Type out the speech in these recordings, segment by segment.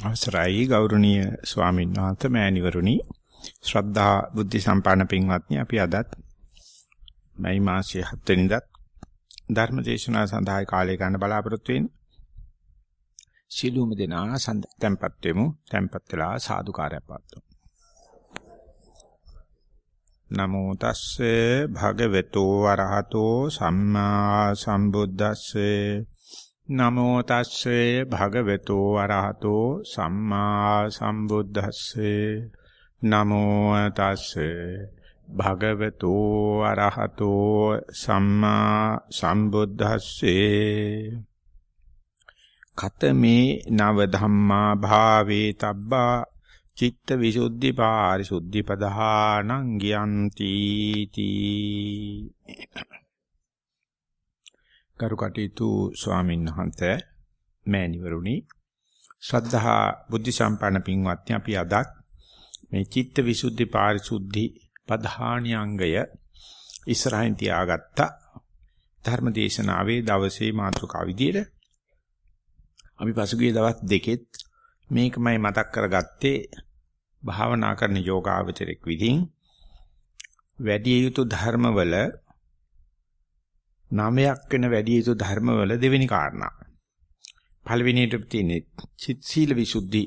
අවසරයි ගෞරවනීය ස්වාමීන් වහන්සේ මෑණිවරුනි. ශ්‍රද්ධා බුද්ධ සම්පන්න පින්වත්නි අපි අදත් මේ මාසයේ 7 වෙනිදා ධර්ම දේශනාව සඳහා කාලය ගන්න බලාපොරොත්තු වෙන්නේ. සිළුම දෙනා සම්තැම්පත් වෙමු. තැම්පත් වෙලා සාදුකාරය පාත්තුමු නමෝ තස්සේ භගවතු වරහතෝ සම්මා සම්බුද්දස්සේ නමෝ තස්සේ භගවතු අරහතෝ සම්මා සම්බුද්දස්සේ. නමෝ තස්සේ භගවතු අරහතෝ සම්මා සම්බුද්දස්සේ. කතමේ නව ධම්මා භාවේ තබ්බා චිත්ත විසුද්ධි පාරිසුද්ධි පදහානං ගියන්ති. තී ගරු කටයුතු ස්වාමීන් වහන්සේ මෑණිවරුනි ශ්‍රද්ධා බුද්ධ සම්පන්න පින්වත්නි අපි අදත් මේ චිත්ත විසුද්ධි පාරිශුද්ධි පධාණ්‍ය අංගය ඉස්සරහින් තියාගත්ත. ධර්ම දේශනාවේ දවසේ මාතෘකාව විදියට අපි පසුගිය දවස් දෙකෙත් මේකමයි මතක් කරගත්තේ භාවනා කරන යෝගාවචරෙක් විදිහින් වැඩි යුතු ධර්මවල නවයක් වෙන වැඩි යුතු ධර්මවල දෙවෙනි කාරණා. පළවෙනියට තියෙන්නේ චිත් සීල විසුද්ධි.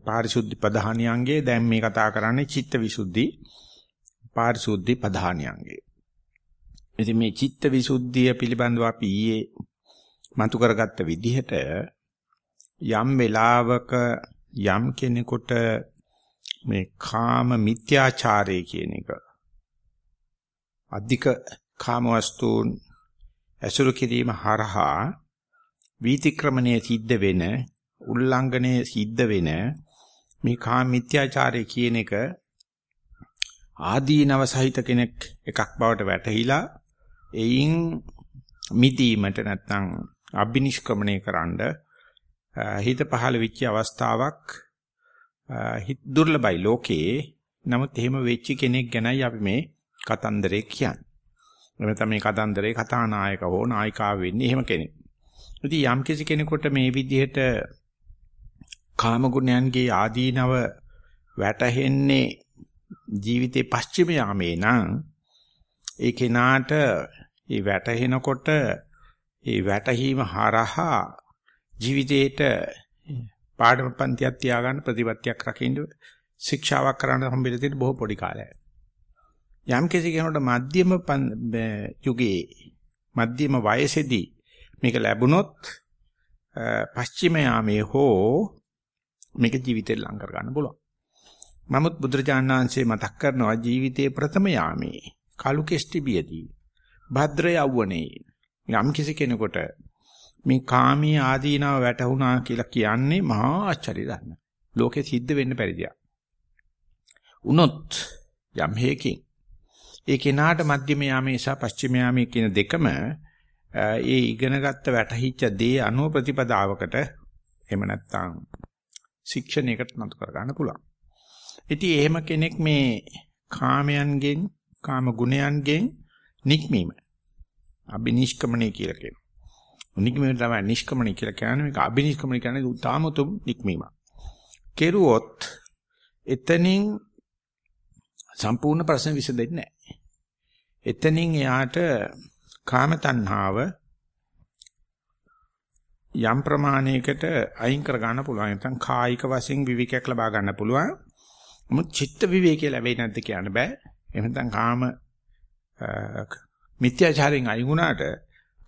පාරිශුද්ධි පධානියංගේ දැන් මේ කතා කරන්නේ චිත්ත විසුද්ධි පාරිශුද්ධි පධානියංගේ. ඉතින් මේ චිත්ත විසුද්ධිය පිළිබඳව අපි ඊයේ මතු කරගත්ත විදිහට යම් වෙලාවක යම් කෙනෙකුට මේ කාම මිත්‍යාචාරය කියන එක අධික කාම වස්තුන් ඇසුරු කිරීම හරහා වීතික්‍රමණය සිද්ධ වෙන උල්ලංඝනය සිද්ධ වෙන මේ කාම මිත්‍යාචාරය කියන එක ආදීනව සහිත කෙනෙක් එකක් බවට වැටහිලා එයින් මිදීමට නැත්නම් අබිනිෂ්ක්‍මණය කරන්න හිත පහළ වෙච්ච අවස්ථාවක් හිත දුර්ලභයි ලෝකේ. නමුත් එහෙම වෙච්ච කෙනෙක් ගැනයි අපි මේ කතන්දරේ කියන්නේ. එමෙතන මේ කතන්දරේ කතානායක හෝ නායිකාව වෙන්නේ එහෙම කෙනෙක්. ඉතින් යම් කිසි කෙනෙකුට මේ විදිහට කාම ගුණයන්ගේ ආදීනව වැටහෙන්නේ ජීවිතේ පස්චිම යාමේ නම් ඒ කෙනාට ඒ වැටහෙනකොට ඒ වැටහීම හරහා ජීවිතේට පාඩම පන්තියක් තියාගන්න ප්‍රතිපත්තියක් රකින්න ශික්ෂාවක් කරන්න හම්බෙලා තියෙන බොහෝ පොඩි කාලයක්. යම් කෙනෙකුට මධ්‍යම යුගයේ මධ්‍යම වයසේදී මේක ලැබුණොත් පස්චිම යාමේ හෝ මේක ජීවිතේ ලං කර ගන්න පුළුවන්. නමුත් බුදුරජාණන් වහන්සේ මතක් කරනවා ජීවිතයේ ප්‍රථම යාමේ කලු කෙස්ටිබියදී භද්‍ර යවුණේ යම් කිසි කෙනෙකුට මේ කාමී ආදීනව වැටහුණා කියලා කියන්නේ මහා ආශ්චර්ය ධර්ම. ලෝකේ සිද්ධ වෙන්න පරිදියක්. උනොත් යම් හේකින් ඒ කෙනාට මධ්‍යම යාමේ සහ පස්චිම යාමේ කියන දෙකම ඒ ඉගෙනගත්ත වැටහිච්ච දේ අනුව ප්‍රතිපදාවකට එහෙම නැත්නම් ශික්ෂණයකට නතු කර ගන්න පුළුවන්. ඉතින් එහෙම කෙනෙක් මේ කාමයන්ගෙන් කාම ගුණයන්ගෙන් නික්මීම අබිනිෂ්ක්‍මණය කියලා කියනවා. නික්මීම තමයි නිෂ්ක්‍මණය කියලා කියන්නේ මේක අබිනිෂ්ක්‍මණය කියන්නේ උතාමතුම් නික්මීම. කෙරුවොත් එතනින් සම්පූර්ණ ප්‍රශ්න විසඳෙන්නේ නැහැ. එතනින් එයාට කාම තණ්හාව යම් ප්‍රමාණයකට අයින් කර ගන්න පුළුවන්. නැත්නම් කායික වශයෙන් විවිකයක් ලබා ගන්න පුළුවන්. මොකද චිත්ත විවේකී ලැබෙන්නේ නැද්ද කියන්න බෑ. එහෙම නැත්නම් කාම මිත්‍යාචාරයෙන් අයින් වුණාට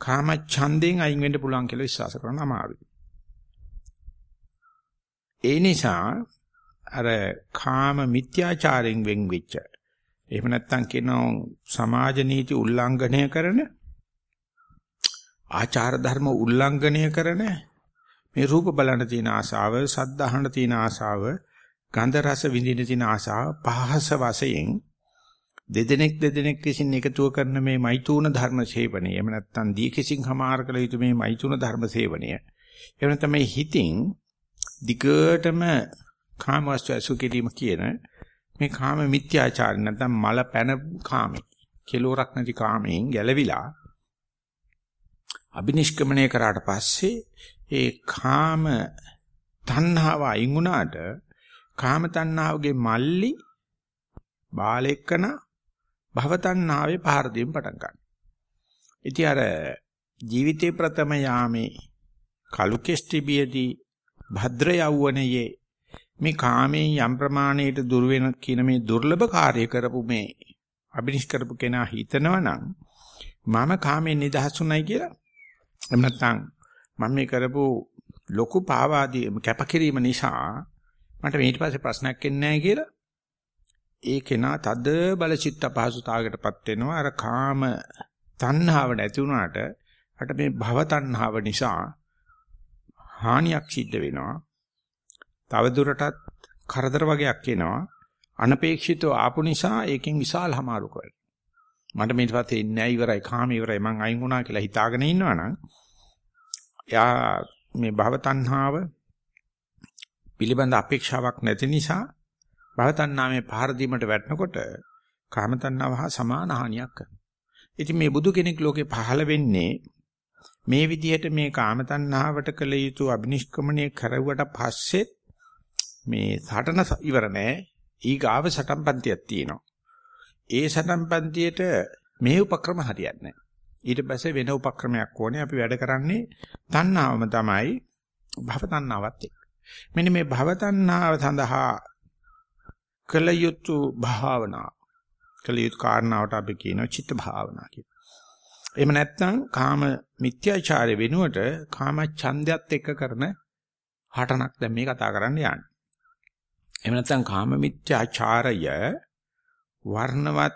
කාම ඡන්දයෙන් අයින් වෙන්න පුළුවන් කියලා විශ්වාස කරන අමාරුයි. ඒ නිසා අර කාම මිත්‍යාචාරයෙන් වෙන් වෙච්ච එහෙම නැත්නම් කියනවා සමාජ නීති උල්ලංඝනය කරන ආචාර ධර්ම උල්ලංඝනය කරන මේ රූප බලන තියෙන ආසාව, සද්ද අහන තියෙන ආසාව, ගන්ධ රස විඳින තියෙන ආසාව පහස වශයෙන් දෙදෙනෙක් දෙදෙනෙක් විසින් එකතුව කරන මේ මෛතුන ධර්ම සේවනය. එහෙම නැත්නම් දී කිසිං හමාර කළ යුතු මේ මෛතුන ධර්ම සේවනය. එහෙම නැත්නම් මේ හිතින් දිගටම කාමවස්තු අසු කිරීම කියන මේ කාම මිත්‍යාචාර නැත්නම් මල පැන කාමේ කෙලෝරක් නැති කාමයෙන් ගැලවිලා අබිනිෂ්ක්‍මණය කරාට පස්සේ ඒ කාම තණ්හාව අයින් වුණාට කාම තණ්හාවගේ මල්ලි බාලෙක්කන භව තණ්හාවේ පහර දෙන්න පටන් ගන්නවා. ඉතින් අර ජීවිතේ ප්‍රථම යාමේ කලු කෙස්ටිබියදී භද්‍ර යවුවනයේ මේ කාමයෙන් යම් ප්‍රමාණයට දුර වෙන කියන මේ දුර්ලභ කාර්ය කරපු මේ අබිනිෂ් කරපු කෙනා හිතනවා නම් මම කාමයෙන් නිදහසුණයි කියලා. එහෙම නැත්නම් මම මේ කරපු ලොකු පාවාදී කැපකිරීම නිසා මට ඊට පස්සේ ප්‍රශ්නයක් එන්නේ නැහැ කියලා. ඒ කෙනා තද බල චිත්ත පහසුතාවකටපත් වෙනවා. අර කාම තණ්හාව නැති වුණාට අට මේ භව තණ්හාව නිසා හානියක් සිද්ධ වෙනවා. තව දුරටත් කරදර වගේක් එනවා අනපේක්ෂිතව ආපු නිසා ඒකෙන් විශාල හමාරු කරනවා මට ඊට පස්සේ ඉන්නේ නැහැ ඉවරයි කාම ඉවරයි මං අයින් වුණා කියලා හිතාගෙන ඉන්නවනම් එයා මේ භව තණ්හාව පිළිබඳ අපේක්ෂාවක් නැති නිසා භව තණ්හාවේ පහර දීමට වැටෙනකොට කාම තණ්හාව හා සමාන හානියක් කරනවා. ඉතින් මේ බුදු කෙනෙක් ලෝකේ පහළ වෙන්නේ මේ විදිහට මේ කාම තණ්හාවට කළ යුතු අබිනිෂ්ක්‍මණය කරුවට පස්සේ මේ සටන ඉවර නෑ ඊගාව සටන් පන්තියක් තියෙනවා. ඒ සටන් පන්තියට මේ උපක්‍රම හරියන්නේ නෑ. ඊට පස්සේ වෙන උපක්‍රමයක් ඕනේ. අපි වැඩ කරන්නේ තණ්හාවම තමයි භව තණ්හාවත් එක්ක. මෙන්න මේ භව තණ්හාව සඳහා කළ යුතු භාවනා කළ යුතු කාරණාවට අපි කියනවා චිත්ත භාවනා කියලා. එහෙම නැත්නම් කාම මිත්‍යාචාරය වෙනුවට කාම ඡන්දයත් එක්ක කරන හටනක් දැන් මේ කතා කරන්න යන්නේ. එහෙම නැත්නම් කාම මිත්‍යාචාරය වර්ණවත්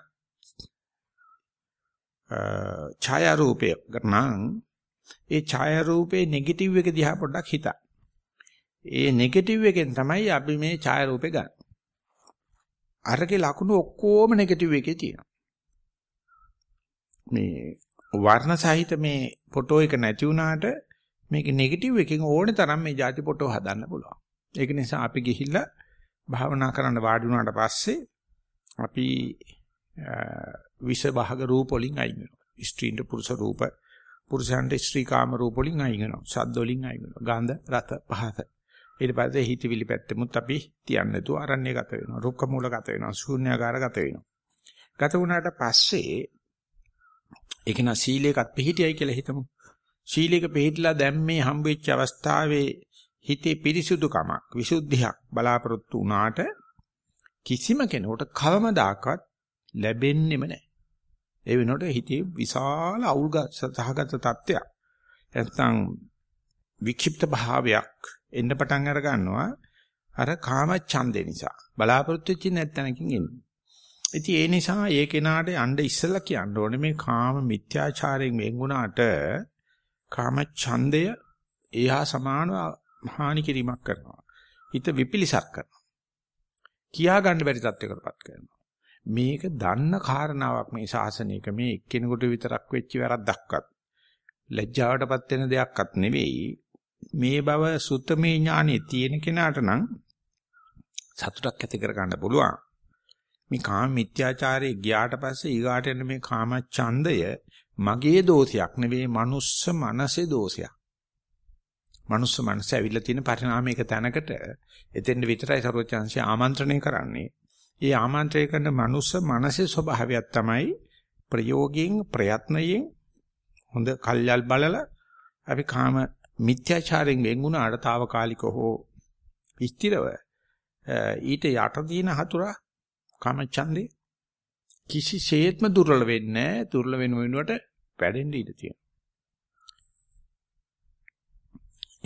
ඡායා රූපය නම් ඒ ඡායා රූපේ නෙගටිව් එක දිහා පොඩ්ඩක් හිතන්න. ඒ නෙගටිව් එකෙන් තමයි අපි මේ ඡායා රූපේ ගන්න. අරගේ ලකුණු ඔක්කොම නෙගටිව් එකේ තියෙනවා. මේ වර්ණ සහිත මේ ෆොටෝ එක නැති වුණාට මේක නෙගටිව් එකකින් ඕනේ තරම් මේ ಜಾති ෆොටෝ හදන්න පුළුවන්. ඒක නිසා අපි ගිහිල්ලා භාවනා කරන්න වාඩි වුණාට පස්සේ අපි විෂ භාග රූප වලින් අයින් වෙනවා. ස්ත්‍රීන්ට පුරුෂ රූප, පුරුෂයන්ට ස්ත්‍රී කාම රූප වලින් අයින් වෙනවා. ශබ්ද වලින් අයින් වෙනවා. ගන්ධ, රස, පහස. ඊට පස්සේ හිතවිලි පැත්තෙමුත් අපි තියන්නේ නැතුව අරණ්‍ය ගත වෙනවා. රුක්ක මූල ගත වෙනවා. ශූන්‍යාකාර ගත වෙනවා. ගත වුණාට පස්සේ ඒක නා සීලයකත් පිළිහිටියයි කියලා හිතමු. සීලයක පිළිහිట్లా දැන් මේ හම්බෙච්ච අවස්ථාවේ හිතේ පිරිසුදුකමක්, විසුද්ධියක් බලාපොරොත්තු වුණාට කිසිම කෙනෙකුට කවමදාකවත් ලැබෙන්නෙම නැහැ. ඒ වෙනකොට හිතේ විශාල අවුල් සහගත තත්ත්වයක්. නැත්නම් වික්ෂිප්ත භාවයක් එන්න පටන් අර ගන්නවා. අර කාම ඡන්දේ නිසා. බලාපොරොත්තු වෙච්ච නැත්නම්කින් එන්නේ. ඉතින් ඒ නිසා ඒ කෙනාට යන්න ඉස්සලා කියන්න ඕනේ මේ කාම මිත්‍යාචාරයෙන් වෙන්ුණාට කාම ඡන්දය එහා සමානව හානි කිරීමක් කරනවා. හිත විපිලිසක් කරනවා. කියා ගන්න බැරි තත්යකටපත් කරනවා. මේක දන්න කාරණාවක් මේ ශාසනයක මේ එක්කෙනෙකුට විතරක් වෙච්ච වැරද්දක්වත් ලැජ්ජාවටපත් වෙන දෙයක්වත් නෙවෙයි මේ බව සුත්තමේ ඥානෙ තියෙන කෙනාට නම් සතුටක් ඇති කර ගන්න පුළුවන් මේ කාම මිත්‍යාචාරයේ ගියාට පස්සේ ඊගාට එන මේ කාම ඡන්දය මගේ දෝෂයක් නෙවෙයි මනුස්ස මනසේ දෝෂයක් මනුස්ස මනස ඇවිල්ලා තියෙන පරිණාමයක තැනකට එතෙන්ද විතරයි සරුවචාන්සිය ආමන්ත්‍රණය කරන්නේ. ඒ ආමන්ත්‍රණය කරන මනුස්ස මනසේ ස්වභාවයක් තමයි ප්‍රයෝගයෙන් ප්‍රයත්නයෙන් හොඳ කල්යල් බලලා අපි කාම මිත්‍යාචාරයෙන් වෙන්ුණාට తాවකාලික හෝ ස්ථිරව ඊට යට දින හතුරා කාම ඡන්දේ කිසිසේත්ම දුර්වල වෙන්නේ නැහැ. දුර්වල වෙන වෙනුවට වැඩෙන්න ඉඩ තියෙනවා.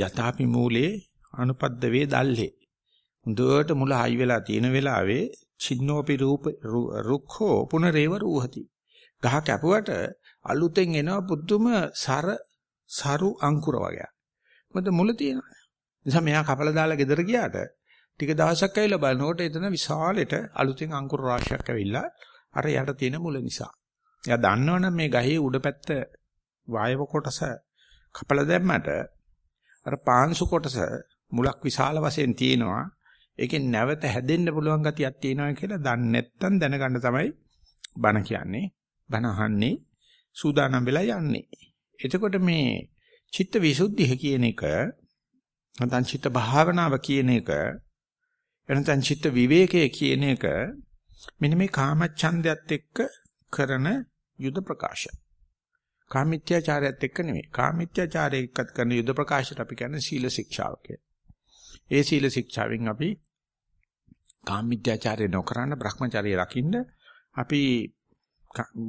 යථාපි මූලේ අනුපද්ද වේ දල්හේ හොඳට මුල හයි වෙලා තියෙන වෙලාවේ චින්නෝපි රූප රුක්ඛෝ පුනරේව රූහති. ගහ කැපුවට අලුතෙන් එනවා පුදුම සර සරු අංකුර වගේ. මොකද මුල තියෙනවා. නිසා මෙයා කපලා දාලා ගෙදර ගියාට ටික දවසක් ඇවිල්ලා බලනකොට එතන විශාලෙට අලුතෙන් අංකුර රාශියක් ඇවිල්ලා අර යට තියෙන මුල නිසා. එයා දන්නවනම් මේ ගහේ උඩ පැත්ත වායව කොටස කපලා දැම්මට අර පාංශු කොටස මුලක් විශාල වශයෙන් තියෙනවා. ඒකෙන් නැවත හැදෙන්න පුළුවන් ගතියක් තියෙනවා කියලා දන්නේ නැත්නම් දැනගන්න තමයි බණ කියන්නේ. බණ අහන්නේ සූදානම් වෙලා යන්නේ. එතකොට මේ චිත්ත විසුද්ධිය කියන එක නැත්නම් චිත්ත භාවනාව කියන එක එනතන් චිත්ත විවේකයේ කියන එක මෙන්න මේ කාමච්ඡන්දයත් එක්ක කරන යුද ප්‍රකාශ. කාමිත්‍යාචාරයත් එක්ක නෙමෙයි. කාමිත්‍යාචාරය එක්කත් කරන යුද ප්‍රකාශයට අපි කියන්නේ සීල ශික්ෂාව ඒ සීල ශික්ෂාවෙන් අපි කාමිත්‍යාචාරය නොකරන Brahmacharya රකින්න අපි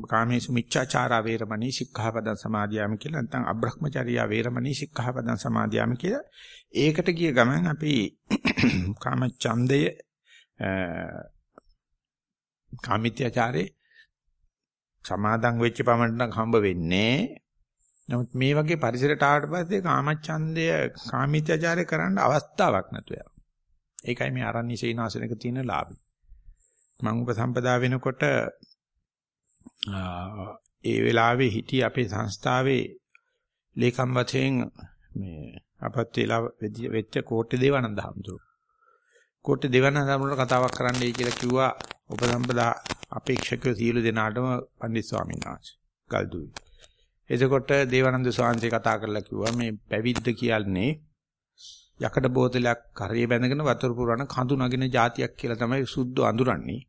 කාමේසු මිච්ඡාචාරා වේරමණී සික්ඛාපදං සමාදියාම කියලා නැත්නම් අබ්‍රහ්මචර්යා වේරමණී සික්ඛාපදං සමාදියාම කියලා ඒකට ගිය ගමන් අපි කාම ඡන්දය කාමිත්‍යාචාරේ සමාදන් වෙච්ච පමණට හම්බ වෙන්නේ නමුත් මේ වගේ පරිසරයට ආවට පස්සේ කාමච්ඡන්දය කාමිත්‍යාචාරය කරන්න අවස්ථාවක් නැතු වෙනවා. ඒකයි මේ ආරණ්‍ය සීනාසනක තියෙන ලාභය. මම උපසම්පදා වෙනකොට ඒ වෙලාවේ හිටිය අපේ සංස්ථාවේ ලේකම් වශයෙන් මේ අපත් වෙලා වෙච්ච කෝට්ටේ දේවානන්ද හඳුරු. කෝට්ටේ දේවානන්ද හඳුරුට කතාවක් කරන්නයි කියලා කිව්වා උපසම්පදා අපේක්ෂකයෝ සියලු දෙනාටම පණ්ඩිත ස්වාමීන් වහන්සේ ගල්දුවේ. එතකොට දේවානන්ද ස්වාමීන් කතා කරලා කිව්වා මේ පැවිද්ද කියන්නේ යකඩ බෝතලයක් කරේ බැඳගෙන වතුර පුරවන කඳු නගින જાතියක් කියලා තමයි සුද්ධ අඳුරන්නේ.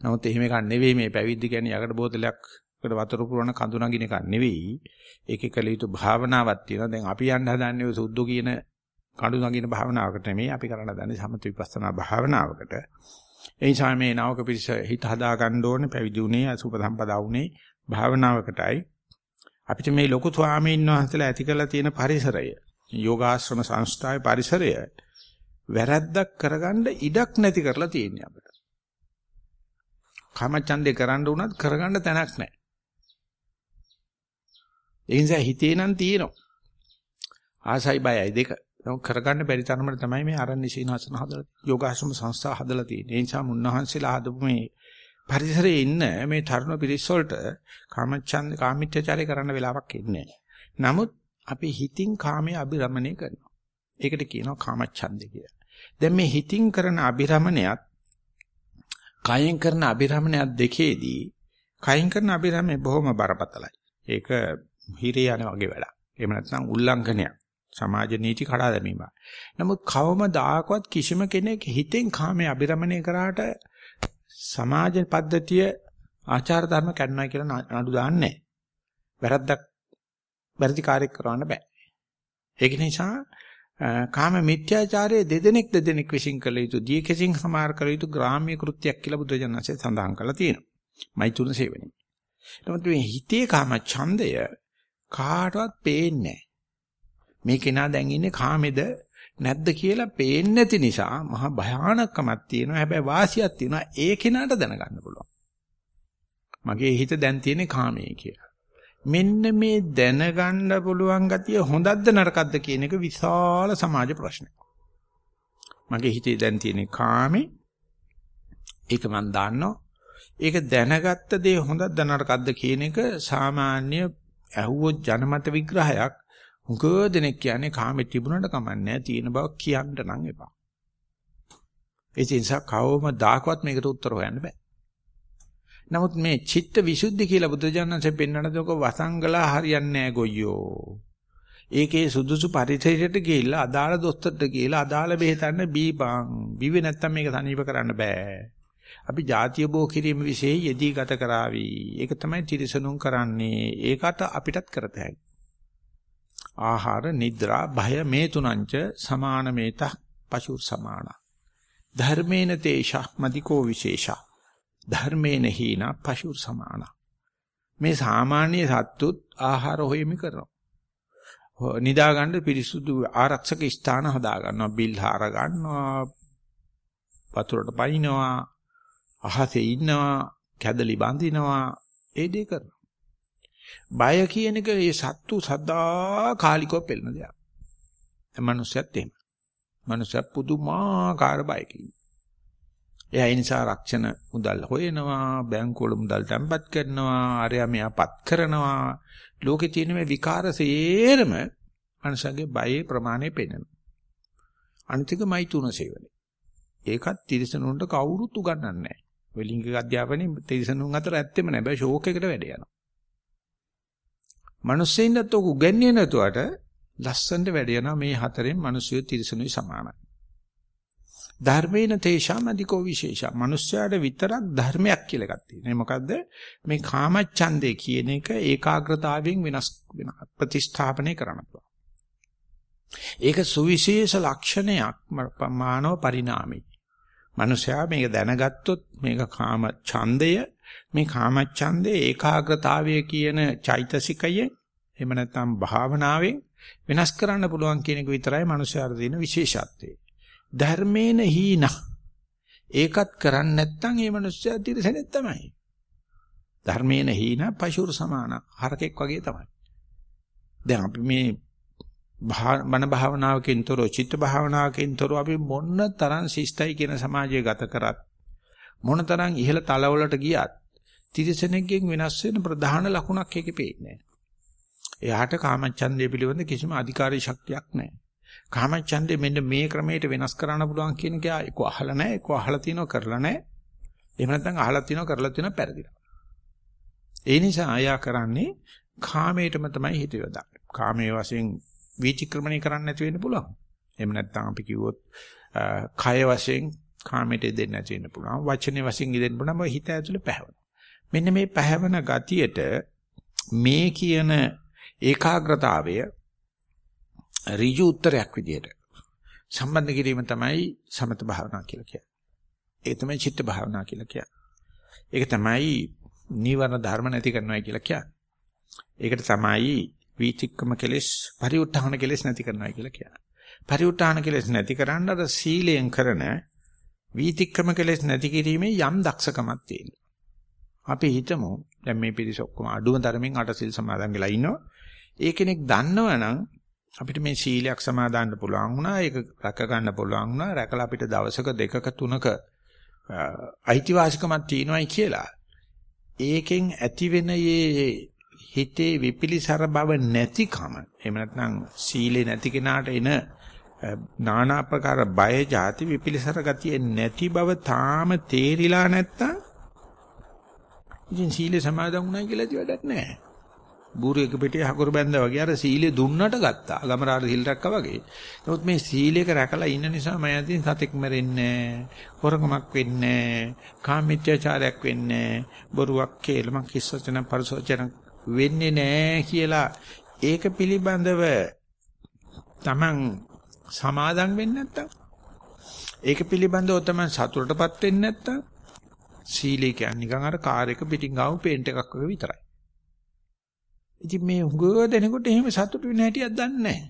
නමුත් එහෙම එකක් නෙවෙයි මේ පැවිද්ද කියන්නේ යකඩ බෝතලයක් එකට වතුර පුරවන කඳු නගින එකක් නෙවෙයි. ඒකේ කළ යුතු භාවනාවක් තියෙනවා. දැන් අපි යන්න හදන්නේ ඔය සුද්ධ කියන කඳු නගින භාවනාවකට නෙමෙයි. අපි කරන්න හදන්නේ සමථ විපස්සනා භාවනාවකට. ඒ නිසා මේ නාවක පිරිස හිත හදා ගන්න ඕනේ පැවිදි උනේ අසුප සම්පදා උනේ භාවනාවකටයි. අපිට මේ ලොකු ස්වාමීන් වහන්සේලා ඇති කරලා තියෙන පරිසරය යෝගාශ්‍රම සංස්ථාවේ පරිසරය වැරද්දක් කරගන්න ඉඩක් නැති කරලා තියෙන්නේ අපිට. කාමචන්දේ කරන්න උනත් කරගන්න තැනක් නැහැ. ඒ නිසා හිතේ නම් තියෙනවා. ආසයි බයයි දෙක. නමුත් කරගන්න බැරි තරමට තමයි මේ අරණ සීනාසන හදලා යෝගාශ්‍රම සංස්ථා හදලා තියෙන්නේ. ඒ නිසා මුන්නහන්සේලා හදපු මේ පරිසරයේ ඉන්න මේ තරුණ පිරිස් වලට කාමචන්ද කාමිත්‍යචාරය කරන්න වෙලාවක් ඉන්නේ නමුත් අපි හිතින් කාමයේ අභිරමණය කරනවා. ඒකට කියනවා කාමච්ඡන්දය කියලා. දැන් මේ හිතින් කරන අභිරමණයත් කයෙන් කරන අභිරමණයත් දෙකේදී කයෙන් කරන අභිරමණය බොහොම බරපතලයි. ඒක හිරේ යන වගේ වැඩක්. එහෙම නැත්නම් උල්ලංඝනයක්. සමාජ නීති කඩා දැමීම. නමුත් කවමදාකවත් කිසිම කෙනෙක් හිතෙන් කාමයේ අභිරමණය කරාට සමාජ පද්ධතිය ආචාර ධර්ම කඩනවා කියලා නඩු දාන්නේ නැහැ. වැරද්දක් වැරදි කාර්යයක් කරවන්න බෑ. ඒක නිසා කාම මිත්‍යාචාරයේ දෙදෙනෙක් දෙදෙනෙක් විශ්ින් කළ යුතු දී කෙසින් සමාර කළ යුතු ග්‍රාම්‍ය කෘත්‍යයක් කියලා බුදුජානසෙ සඳහන් කරලා තියෙනවා. මෛතුන සේවනයේ. නමුත් මේ හිතේ කාම ඡන්දය කාටවත් පේන්නේ නැහැ. මේ කෙනා දැන් ඉන්නේ කාමෙද නැද්ද කියලා පේන්නේ නැති නිසා මහ භයානකමක් තියෙනවා. හැබැයි වාසියක් තියෙනවා. ඒ කෙනාට දැනගන්න පුළුවන්. මගේ හිත දැන් තියෙන්නේ කාමයේ කියලා. මෙන්න මේ දැනගන්න පුළුවන් ගතිය හොඳක්ද නරකක්ද කියන එක විශාල සමාජ ප්‍රශ්නයක්. මගේ හිතේ දැන් තියෙන්නේ කාමේ. ඒක මම දන්නවා. ඒක දැනගත්ත දේ හොඳක්ද නරකක්ද කියන එක සාමාන්‍ය ඇහුවොත් ජනමත විග්‍රහයක් උගෝ දෙනෙක් කියන්නේ කාමෙ තිබුණාට කමන්නේ තියෙන බව කියන්න නම් එපා. ඒ නිසා කවමදාකවත් මේකට උත්තර හොයන්න බෑ. නමුත් මේ චිත්ත විසුද්ධි කියලා බුදුජානන්සේ පෙන්වන දක වසංගලා හරියන්නේ නැහැ ගොයියෝ. ඒකේ සුදුසු පරිසරයට ගිහිල්ලා අදාළ දොස්තරට ගිහිල්ලා අදාළ බෙහෙතන්න බීපං. බිව්වේ නැත්තම් මේක සනීප කරන්න බෑ. අපි ජාතිය බෝ කිරීම વિશે යෙදී ගත කරાવી. ඒක තමයි තිරසනුම් කරන්නේ. ඒකට අපිටත් කරත හැකියි. ආහාර නිද්‍රා භය මේ තුනංච සමාන මේත පශුර් සමාන ධර්මේන තේෂ මදිකෝ විශේෂ. ධර්මේන හීන පශුර් සමාන මේ සාමාන්‍ය සත්තුත් ආහාර හොයමි කරනවා. නිදා ගන්න පිරිසුදු ආරක්ෂක ස්ථාන හදා ගන්නවා බිල් හාර ගන්නවා වතුරට පයින්නවා අහසේ ඉන්නවා කැදලි බඳිනවා. ඒ දේ කරනවා. බය කියන එක ඒ සත්තු සදා කාලිකව පෙළෙන දෙයක්. ඒ මනුස්සයත් එහෙම. මනුස්සය පුදුමාකාර බයකින්. එයා ඒ නිසා රක්ෂණ මුදල් හොයනවා, බැංකුවල මුදල් තැන්පත් කරනවා, අරයා මෙයාපත් කරනවා. ලෝකේ තියෙන මේ විකාර සේරම මනුස්සගේ බයේ ප්‍රමාණය පෙන්වනවා. අනිතික මෛතුන සේවනේ. ඒකත් තිරසනුන්ට කවුරුත් උගන්වන්නේ නැහැ. වෙලිංගික අධ්‍යාපනයේ තිරසනුන් අතර ඇත්තෙම නැහැ. බෑ ෂෝක් එකකට වැඩ යනවා. මිනිස්සෙින්වත් ඔක උගන්නේ නැතුවට ලස්සනට වැඩ යනවා මේ හතරෙන් මිනිස්සු තිරසනුයි සමානයි. ධර්මේන තේෂාම අධිකෝ විශේෂා. මිනිස්යාට විතරක් ධර්මයක් කියලා එකක් තියෙනවා. මොකද්ද? මේ කාමච්ඡන්දේ කියන එක ඒකාග්‍රතාවයෙන් වෙනස් ප්‍රතිස්ථාපනය කරන්න පුළුවන්. ඒක සුවිශේෂ ලක්ෂණයක් මානව පරිණාමයේ. මිනිසයා මේක දැනගත්තොත් මේක කාම ඡන්දය මේ කාම ඡන්දේ ඒකාග්‍රතාවය කියන චෛතසිකයෙන් එහෙම නැත්නම් භාවනාවෙන් වෙනස් කරන්න පුළුවන් කියන එක විතරයි මිනිසයාට තියෙන විශේෂත්වය. ධර්මේන හීන ඒකත් කරන්නේ නැත්නම් ඒ මිනිස්සයා තිරසනෙත් තමයි. ධර්මේන හීන පශුර සමාන හරකෙක් වගේ තමයි. දැන් අපි මේ මන භාවනාවකින් තොරව චිත්ත භාවනාවකින් තොරව අපි මොන තරම් ශිෂ්ටයි කියන සමාජය ගත කරත් මොන තරම් ඉහළ තලවලට ගියත් තිරසනෙක්ගෙන් වෙනස් වෙන ප්‍රධාන ලකුණක් ඒකේ පේන්නේ එයාට කාමච්ඡන්දය පිළිබඳ කිසිම අධිකාරී ශක්තියක් නැහැ. කාමච්ඡන්දේ මෙන්න මේ ක්‍රමයට වෙනස් කරන්න පුළුවන් කියන එක ඒක අහලා නැහැ, ඒක අහලා තිනව කරලා නැහැ. එහෙම නැත්නම් අහලා තිනව කරලා තිනව පෙරදිලා. ඒ නිසා ආයා කරන්නේ කාමයටම තමයි හිත යොදාන්නේ. කාමයේ වශයෙන් විචක්‍රමණය කරන්න නැති වෙන්න පුළුවන්. එහෙම නැත්නම් අපි කිව්වොත් කය වශයෙන් කාමයට දෙන්න නැති වෙන්න පුළුවන්. වචනේ වශයෙන් දෙන්න පුළුවන්. හිත ඇතුලේ පැහැවෙන. මෙන්න මේ පැහැවෙන ගතියට මේ කියන ඒකාග්‍රතාවය ඍජු උත්තරයක් විදියට සම්බන්ධ කිරීම තමයි සමත භාවනා කියලා කියන්නේ. ඒ තමයි චිත්ත භාවනා කියලා කියන්නේ. ඒක තමයි නීවරණ ධර්ම නැති කරනවා කියලා කියන්නේ. ඒකට තමයි වීතික්කම කෙලෙස් පරිඋත් ทาน කෙලෙස් නැති කරනවා කියලා කියන්නේ. පරිඋත් ทาน කෙලෙස් නැති කරන්න අර සීලයෙන් කරන වීතික්කම කෙලෙස් නැති කිරීමේ යම් දක්ෂකමක් තියෙනවා. අපි හිතමු දැන් මේ පිරිස ඔක්කොම අඩුම තරමින් අටසිල් සමාදන් වෙලා ඉන්නවා. ඒ කෙනෙක් දන්නවනම් අපිට මේ සීලයක් සමාදන්න පුළුවන් වුණා ඒක රැක ගන්න පුළුවන් වුණා රැකලා අපිට දවසක දෙකක තුනක අයිතිවාසිකමක් තියෙනවායි කියලා ඒකෙන් ඇති වෙන හිතේ විපිලිසර බව නැතිකම එහෙම නැත්නම් සීලේ නැති කෙනාට එන নানা ආකාර බය જાති විපිලිසර ගතිය නැති බව තාම තේරිලා නැත්තම් ඉතින් සීලේ සමාදන් වුණා කියලා ඉති වැඩක් නැහැ බූරු එක පිටේ හකුරු බැඳා වගේ අර සීලේ දුන්නට ගත්තා. ගමරාට සිල් රැක්කා වගේ. නමුත් මේ සීලයක රැකලා ඉන්න නිසා මම අදින් සතෙක් මැරෙන්නේ නැහැ. හොරකමක් වෙන්නේ නැහැ. කාමීත්‍යචාරයක් වෙන්නේ නැහැ. බොරුවක් කේලමක් කිස්සචන පරිසෝචන වෙන්නේ නැහැ කියලා ඒක පිළිබඳව Taman සමාදම් වෙන්නේ නැත්තම් ඒක පිළිබඳව තමයි සතුටටපත් වෙන්නේ නැත්තම් සීලේ කියන්නේ නිකන් අර කාර් එක පිටින් ගාව පේන්ට් එකක් වගේ විතරයි. ඉතින් මේ හුඟ දෙනකොට එහෙම සතුටු වෙන හැටියක් දන්නේ නැහැ.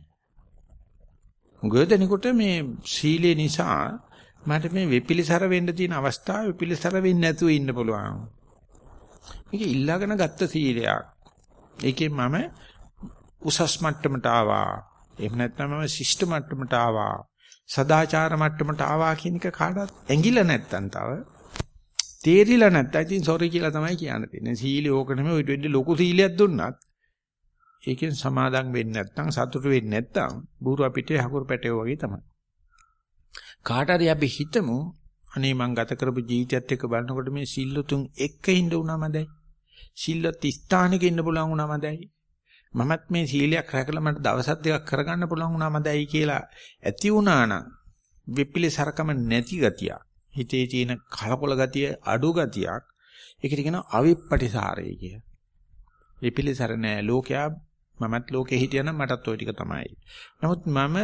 හුඟ දෙනකොට මේ සීලේ නිසා මට මේ විපිලිසර වෙන්න තියෙන අවස්ථාව විපිලිසර වෙන්නේ නැතුව ඉන්න පුළුවන්. මේක ඉල්ලාගෙන ගත්ත සීලයක්. ඒකේ මම උසස් මට්ටමට ආවා. එහෙම නැත්නම් මම ශිෂ්ට මට්ටමට ආවා. සදාචාර මට්ටමට ආවා කියන එක කාටවත් ඇඟිලා නැත්තම් තව තේරිලා නැත්නම් ඉතින් සෝරි කියලා තමයි කියන්න තියෙන්නේ. සීලිය ඕක නෙමෙයි ඔයිට වෙන්නේ ලොකු සීලියක් දුන්නත් ඒකෙන් සමාදම් වෙන්නේ නැත්නම් සතුටු වෙන්නේ නැත්නම් බూరు අපිට හකුරු පැටව වගේ තමයි. කාට හරි අපි හිතමු අනේ මං ගත කරපු ජීවිතයත් එක්ක බලනකොට මේ සිල්ලුතුන් එක්ක ඉන්න උනාමදයි. සිල්ලත් ස්ථානෙක ඉන්න පුළුවන් උනාමදයි. මමත් මේ සීලයක් රැකලා මට දවස් දෙකක් කරගන්න පුළුවන් උනාමදයි කියලා ඇති වුණා නම් විපිලිසරකම නැති ගතිය. හිතේ තියෙන කලකොල ගතිය අඩු ගතියක්. ඒකට කියනවා අවිප්පටිසාරය කිය. විපිලිසර නෑ ලෝකයා මමත් ලෝකේ හිටියනම් මටත් ওই ටික තමයි. නමුත් මම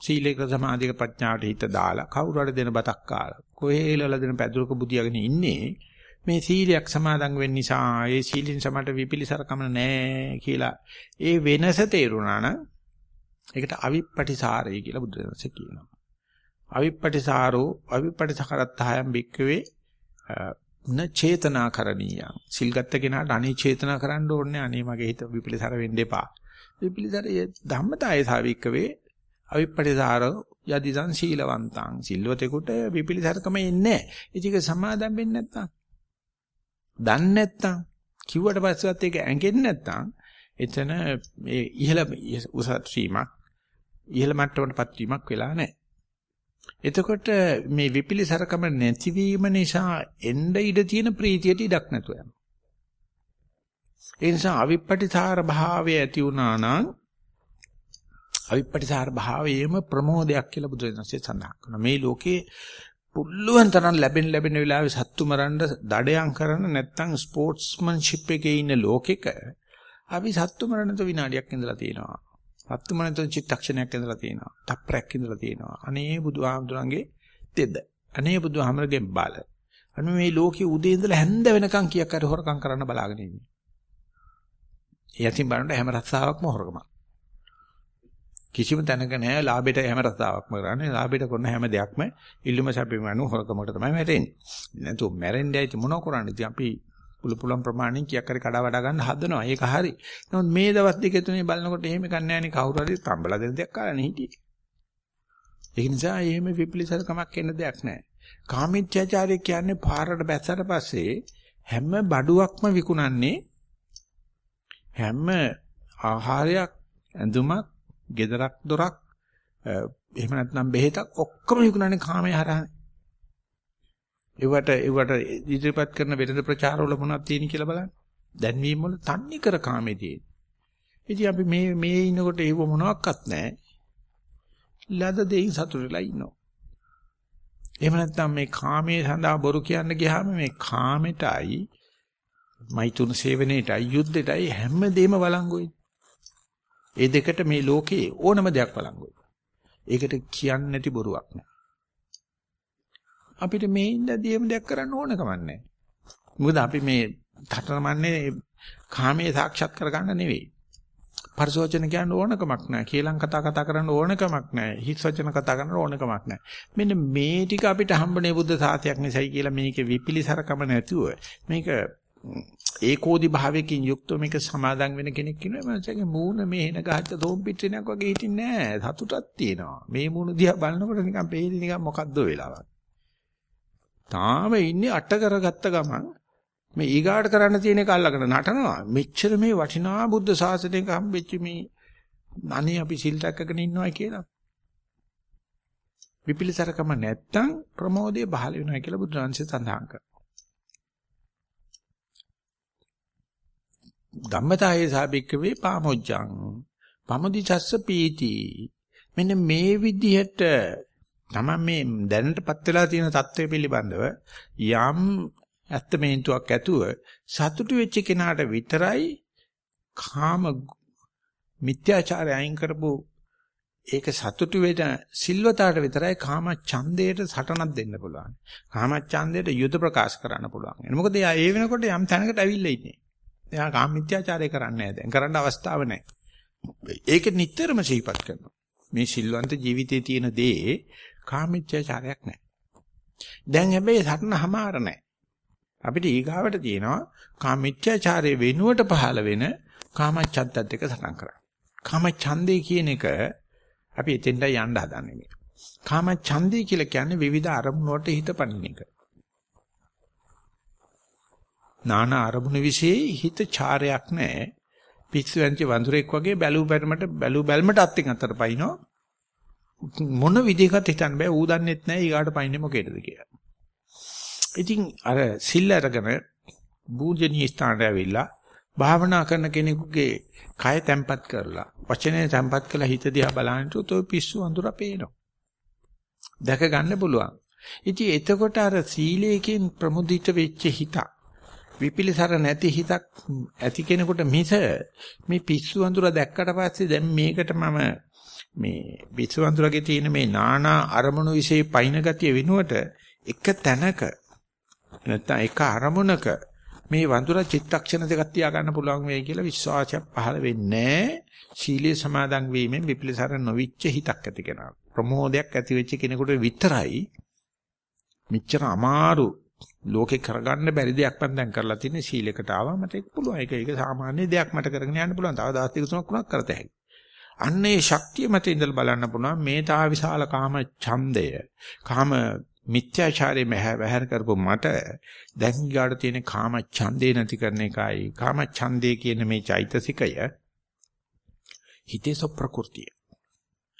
සීලේක සමාධික ප්‍රඥාවට හිත දාලා කවුරු හරි දෙන බතක් කාලා කොහේ එළවලා දෙන පැදුරක බුදියාගෙන ඉන්නේ මේ සීලයක් සමාදන් වෙන්න නිසා ඒ සීලින් සමට විපිලිසරකම නැහැ කියලා ඒ වෙනස තේරුණා නම් ඒකට අවිප්පටිසාරය කියලා බුදුරජාණන්සේ කියනවා. අවිප්පටිසාරෝ අවිප්පටිසකරත්හයම් බික්කවේ න චේතනාකරණීය. සිල් ගත්ත කෙනාට අනේ චේතනා කරන්න ඕනේ අනේ මගේ හිත විපිලිසර වෙන්න එපා. විපිලිසරයේ ධම්මතායේ සාවික්කවේ අවිප්පටිසාර යදිසං සීලවන්තං. සිල්වතෙකුට විපිලිසරකම එන්නේ නැහැ. ඒක සමාදම් වෙන්නේ නැත්තම්. දන්නේ නැත්තම් කිව්වට පස්සෙත් ඒක ඇඟෙන්නේ නැත්තම් එතන මේ ඉහළ උසස් වීමක් ඉහළ මට්ටමකටපත් වීමක් වෙලා නැහැ. එතකොට මේ විපිලිසරකම නැතිවීම නිසා එන්න ඉඩ තියෙන ප්‍රීතියට ඉඩක් නැතුව යනවා. ඒ නිසා අවිප්පටිසාර භාවය ඇති වුණා නම් අවිපටිසාර භාවයේම ප්‍රමෝදයක් කියලා බුදුරජාණන්සේ සඳහන් කරනවා. මේ ලෝකේ පුල්ලුවන් තරම් ලැබෙන ලැබෙන වෙලාවේ සත්තු මරන්න දඩයන් කරන නැත්තම් ස්පෝර්ට්ස්මන්ෂිප් එකේ ඉන්න ලෝකෙක අපි සත්තු මරන්නත විනාඩියක් ඉඳලා තියෙනවා. සත්තු මරන්නත චිත්තක්ෂණයක් ඉඳලා තියෙනවා. තප්පරයක් ඉඳලා තියෙනවා. අනේ බුදුහාමුදුරන්ගේ තෙද. අනේ බුදුහාමරගේ බාල. අනේ මේ ලෝකේ උදේ ඉඳලා හැන්ද වෙනකන් කීයක් හරි හොරකම් කරන්න බලාගෙන ඉන්නේ. යතිම් බලන්න හැම රස්සාවක්ම හොරකමක්. කිසිම තැනක නැහැ ලාභයට හැම රස්සාවක්ම කරන්නේ. ලාභයට කරන හැම දෙයක්ම ඉල්ලුම සැපීම අනුව හොරකමකට තමයි වැටෙන්නේ. නැතු මැරෙන්නේ ඇයි මොනව කරන්නේ? ඉතින් අපි පුළු පුළුවන් ප්‍රමාණයෙන් කීයක් හරි කඩා වඩා ගන්න හදනවා. ඒක හරි. නමුත් මේ දවස් දෙක තුනේ බලනකොට එහෙම ගන්න නැහැ කවුරු හරි තම්බලා දෙන දෙයක් කාලනේ හිටියේ. ඒක නිසා එහෙම විපලිසරකමක් එන්න දෙයක් නැහැ. කාමීච්ඡාචාරය කියන්නේ පාරට බැස්සට පස්සේ හැම බඩුවක්ම විකුණන්නේ හැම ආහාරයක් ඇඳුමක් ගෙදරක් දොරක් එහෙම නැත්නම් බෙහෙතක් ඔක්කොම විකුණන්නේ කාමයේ හරහානේ. ඒවට ඒවට ඉදිරිපත් කරන වෙළඳ ප්‍රචාරවල මොනවද තියෙන කියලා බලන්න. දැන්වීම වල තන්නේ කර කාමේ තියෙන. ඉතින් අපි මේ මේ ඉන්නකොට ඒව මොනවත් නැහැ. ලද දෙයින් සතුටුලා ඉන්නවා. එහෙම නැත්නම් මේ කාමයේ සඳහා බොරු කියන්න ගියාම මේ කාමෙටයි මෛතුන සේවනයේටයි යුද්ධෙටයි හැමදේම වළංගුයි. ඒ දෙකට මේ ලෝකේ ඕනම දෙයක් වළංගුයි. ඒකට කියන්නේ නැති බොරුවක් නෑ. අපිට මේ ඉඳදීම දෙයක් කරන්න ඕන කමක් නැහැ. මොකද අපි මේ තටමන්නේ කාමයේ සාක්ෂාත් කරගන්න නෙවෙයි. පරිසෝචන කියන්න ඕනකමක් නැහැ. කේලම් කතා කතා කරන්න ඕනකමක් නැහැ. හිස් වචන කතා කරන්න ඕනකමක් නැහැ. මෙන්න මේ ටික අපිට හම්බනේ බුද්ධ සාසයක් නිසායි කියලා මේකේ විපිලිසරකම නැතුව මේක ඒකෝදි භාවයකින් යුක්තව මේක සමාදන් වෙන කෙනෙක් ඉන්නවා මනසගේ මූණ මේ එන ගහච්ච දෝම් පිටිනක් වගේ හිටින්නේ නැහැ සතුටක් තියෙනවා මේ මූණ දිහා බලනකොට නිකන් පේන්නේ නිකන් මොකද්ද වෙලාවක් තාම ඉන්නේ අට කරගත්ත ගමන් මේ ඊගාට කරන්න තියෙන එක අල්ලගෙන නටනවා. මෙච්චර මේ වටිනා බුද්ධ ශාසනයක හම්බෙච්ච මේ අනේ අපි සිල් රැකගෙන ඉන්නවා කියලා. විපිලිසරකම නැත්තම් ප්‍රමෝදයේ බහල වෙනවා කියලා බුදුරජාන්සේ සඳහන් කරනවා. ධම්මතායේ සාබික්කවේ පාමොජ්ජං පමදිචස්ස පීති මෙන්න මේ විදිහට තමයි මේ දැනටපත් වෙලා තියෙන தත්ත්වය පිළිබඳව යම් ඇත්තමේන්තුවක් ඇතුව සතුටු වෙච්ච කෙනාට විතරයි කාම මිත්‍යාචාරය අයින් කරපු ඒක සතුටු වෙන සිල්වතාවට විතරයි කාම ඡන්දයට සටනක් දෙන්න පුළුවන්. කාම ඡන්දයට යුද ප්‍රකාශ කරන්න පුළුවන්. මොකද එයා ඒ වෙනකොට යම් තැනකට ඇවිල්ලා ඉන්නේ. එයා කාම මිත්‍යාචාරය කරන්නේ නැහැ දැන්. කරන්න අවස්ථාවක් නැහැ. ඒක නිතරම සිහිපත් කරනවා. මේ සිල්වන්ත ජීවිතයේ තියෙන දේ කාමීච්ඡාචාරයක් නැහැ. දැන් හැබැයි සටන හමාර නැහැ. අපිට ඊගාවට තියෙනවා කාමීච්ඡාචාරයේ වෙනුවට පහළ වෙන කාමච්ඡන්දත් එක සටන් කරන්න. කාමච්ඡන්දේ කියන එක අපි එතෙන්ට යන්න හදන්නේ මේ. කාමච්ඡන්දේ කියලා කියන්නේ විවිධ අරමුණු වලට හිත පනින එක. නානා අරමුණු વિશે හිත චාරයක් නැහැ. පිස්සු වැංචි වඳුරෙක් වගේ බැලු බැලමට බැලු බැලමට අත්ෙන් අතට පයින්නවා. මොන විදිහකට හිතන්න බෑ ඌ දන්නෙත් නෑ ඊගාට පයින්නේ මොකේද කියලා. ඉතින් අර සිල් අරගෙන බූජනීය ස්ථානට ඇවිල්ලා භාවනා කරන කෙනෙකුගේ කය තැම්පත් කරලා වචනේ තැම්පත් කරලා හිත දිහා බලනකොට ඔය පිස්සු අඳුර පේනවා. දැක ගන්න පුළුවන්. ඉතින් එතකොට අර සීලයෙන් ප්‍රමුදිත වෙච්ච හිතක් විපිලිසර නැති හිතක් ඇති කෙනෙකුට මිස මේ පිස්සු අඳුර දැක්කට පස්සේ දැන් මේකට මම මේ විසවඳුරගේ තියෙන මේ නානා අරමුණු વિશે පයින් ගතිය වෙනුවට එක තැනක නැත්නම් එක අරමුණක මේ වඳුර චිත්තක්ෂණ දෙකක් තියා ගන්න පුළුවන් වෙයි කියලා විශ්වාසයක් පහළ වෙන්නේ ශීලයේ සමාදන් වීමෙන් විපිලිසර නොවිච්ච හිතක් ඇති කෙනා. ප්‍රමෝදයක් ඇති වෙච්ච කෙනෙකුට විතරයි මෙච්චර අමාරු ලෝකේ කරගන්න බැරි දෙයක් මම දැන් කරලා තියෙන්නේ සීලයකට ආවා. මට ඒක පුළුවන්. ඒක ඒක සාමාන්‍ය දෙයක් මට කරගෙන යන්න පුළුවන්. තව දවස් දෙක තුනක් වුණත් කරත හැකියි. අන්න ඒ ශක්තිය මත ඉඳලා බලන්න පුළුවන් මේ තා විශාල කාම ඡන්දය කාම මිත්‍යාචාරයේ මහැර කරපු මට දැන් ඊගාට තියෙන කාම ඡන්දේ නැති කරන එකයි. කාම ඡන්දේ කියන මේ චෛතසිකය හිතේ ප්‍රകൃතිය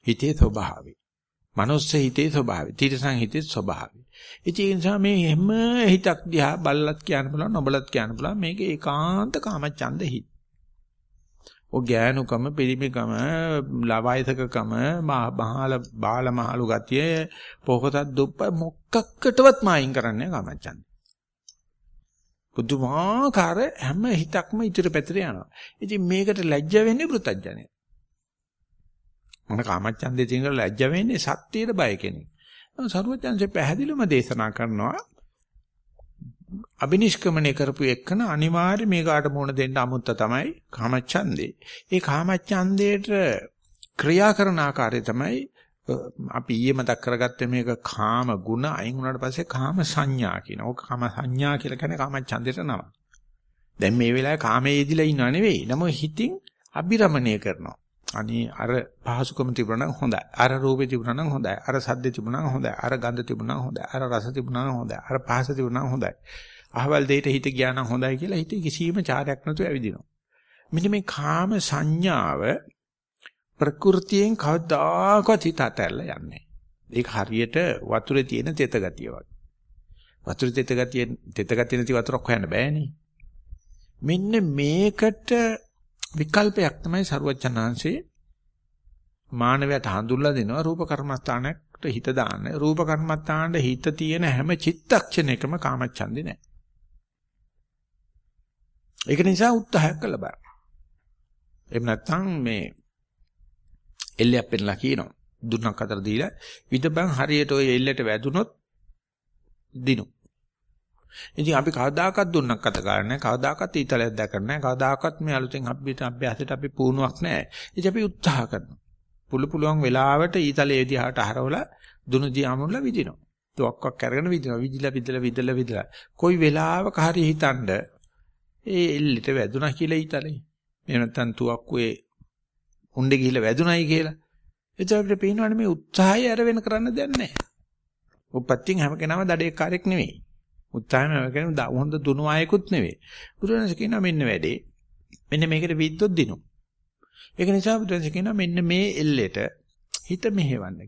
හිතේ ස්වභාවය. මනෝස්ස හිතේ ස්වභාවය තිරසං හිතේ ස්වභාවය. ඉතින් ඒ නිසා මේ හැම හිතක් දිහා බල්ලත් කියන්න පුළුවන් නොබලත් කියන්න පුළුවන්. මේක ඒකාන්ත කාම ඡන්ද හිත. ඔය ගෑනුකම, පිරිමිකම, ලවයිතකකම, මහාල බාල මහලු ගතිය, පොහොසත් දුප්ප මොකක්කටවත් මායින් කරන්නේ කාමච්ඡන්දේ. පුදුමාකාර හැම හිතක්ම ඉදිරි පැතිර යනවා. ඉතින් මේකට ලැජ්ජ වෙන්නේ පෘතජ්ජනේ. මම කාමච්ඡන්දේ තියෙන ලැජ්ජ වෙන්නේ සත්‍යයට බය කෙනෙක්. සරුවචන්සේ පැහැදිලිවම දේශනා කරනවා අබිනිෂ්ක්‍මණය කරපු එක්කන අනිවාර්ය මේකට මුණ දෙන්න අමුත්ත තමයි කාමච්ඡන්දේ. ඒ කාමච්ඡන්දේට ක්‍රියා කරන ආකාරය තමයි අපි ඊයේ මතක් කරගත්තේ මේක කාම ගුණ අයින් වුණාට පස්සේ කාම සංඥා කියන. ඕක කාම සංඥා කියලා කියන්නේ කාමච්ඡන්දේට නම. දැන් මේ වෙලාවේ කාමයේ යෙදිලා ඉන්නව නෙවෙයි. නම හිතින් අබිරමණය කරනවා. අනේ අර පහසුකම තිබුණා නම් හොඳයි. අර රූපේ තිබුණා නම් හොඳයි. අර සද්ද තිබුණා නම් හොඳයි. අර ගන්ධ තිබුණා නම් හොඳයි. අර රස තිබුණා නම් හොඳයි. අර පහස තිබුණා නම් හොඳයි. අහවල් දෙයට හිත ගියා නම් හොඳයි කියලා හිත කිසිම චාරයක් නැතුව ඇවිදිනවා. මෙන්න මේ කාම සංඥාව ප්‍රകൃතියෙන් කවදාකවත් හිත අතහැරලා යන්නේ ඒක හරියට වතුරේ තියෙන තෙත ගතිය වගේ. වතුරේ තෙත ගතිය තෙත ගතිය නැති වතුරක් හොයන්න බෑනේ. මෙන්න මේකට විකල්පයක් තමයි සරුවචනාංශේ මානවයට හඳුල්ලා දෙනවා රූප කර්මස්ථානකට හිත දාන්න. රූප කර්මස්ථානට හිත තියෙන හැම චිත්තක්ෂණයකම කාමච්ඡන්දේ නැහැ. ඒක නිසා උත්සාහයක් කළ බෑ. එහෙම නැත්නම් මේ එල්ලයක් පෙන්නලා කියනවා. දුන්නක් අතර දීලා විදබන් හරියට ওই එල්ලට වැදුනොත් දිනු. ඉතින් අපි කවදාකවත් දුන්නක් අත ගන්න නැහැ. කවදාකවත් ඊතලයක් දැකන්නේ නැහැ. කවදාකවත් මේ අලුතෙන් අපිට අභ්‍යාසයට අපි පුහුණුවක් නැහැ. ඉතින් අපි උත්සාහ කරනවා. පුළු පුළුවන් වෙලාවට ඊතලයේ දිහාට හරවලා දුනු දිහාමුල්ලා විදිනවා. තුවක්ක් අරගෙන විදිනවා. විදිලා විදිලා විදිලා විදිලා. කොයි වෙලාවක හරි හිතනද ඒ එල්ලෙට වැදුනා කියලා ඊතලේ. එහෙම නැත්නම් තුවක්කුවේ උණ්ඩේ ගිහිල්ලා වැදුනයි කියලා. එතකොට අපිට පේනවනේ මේ උත්සාහය අර වෙන කරන්න දෙයක් නැහැ. උපත්තියෙන් හැම කෙනාම දඩේකාරයෙක් නෙවෙයි. උත්සාහයම හැම කෙනාම හොඳ දුනු ආයෙකුත් නෙවෙයි. බුදුරජාණන් කියනවා මෙන්න වැඩේ. මෙන්න මේකට විද්දොත් දිනු. ඒක නිසා බුදුරජාණන් කියනවා මෙන්න මේ එල්ලෙට හිත මෙහෙවන්න.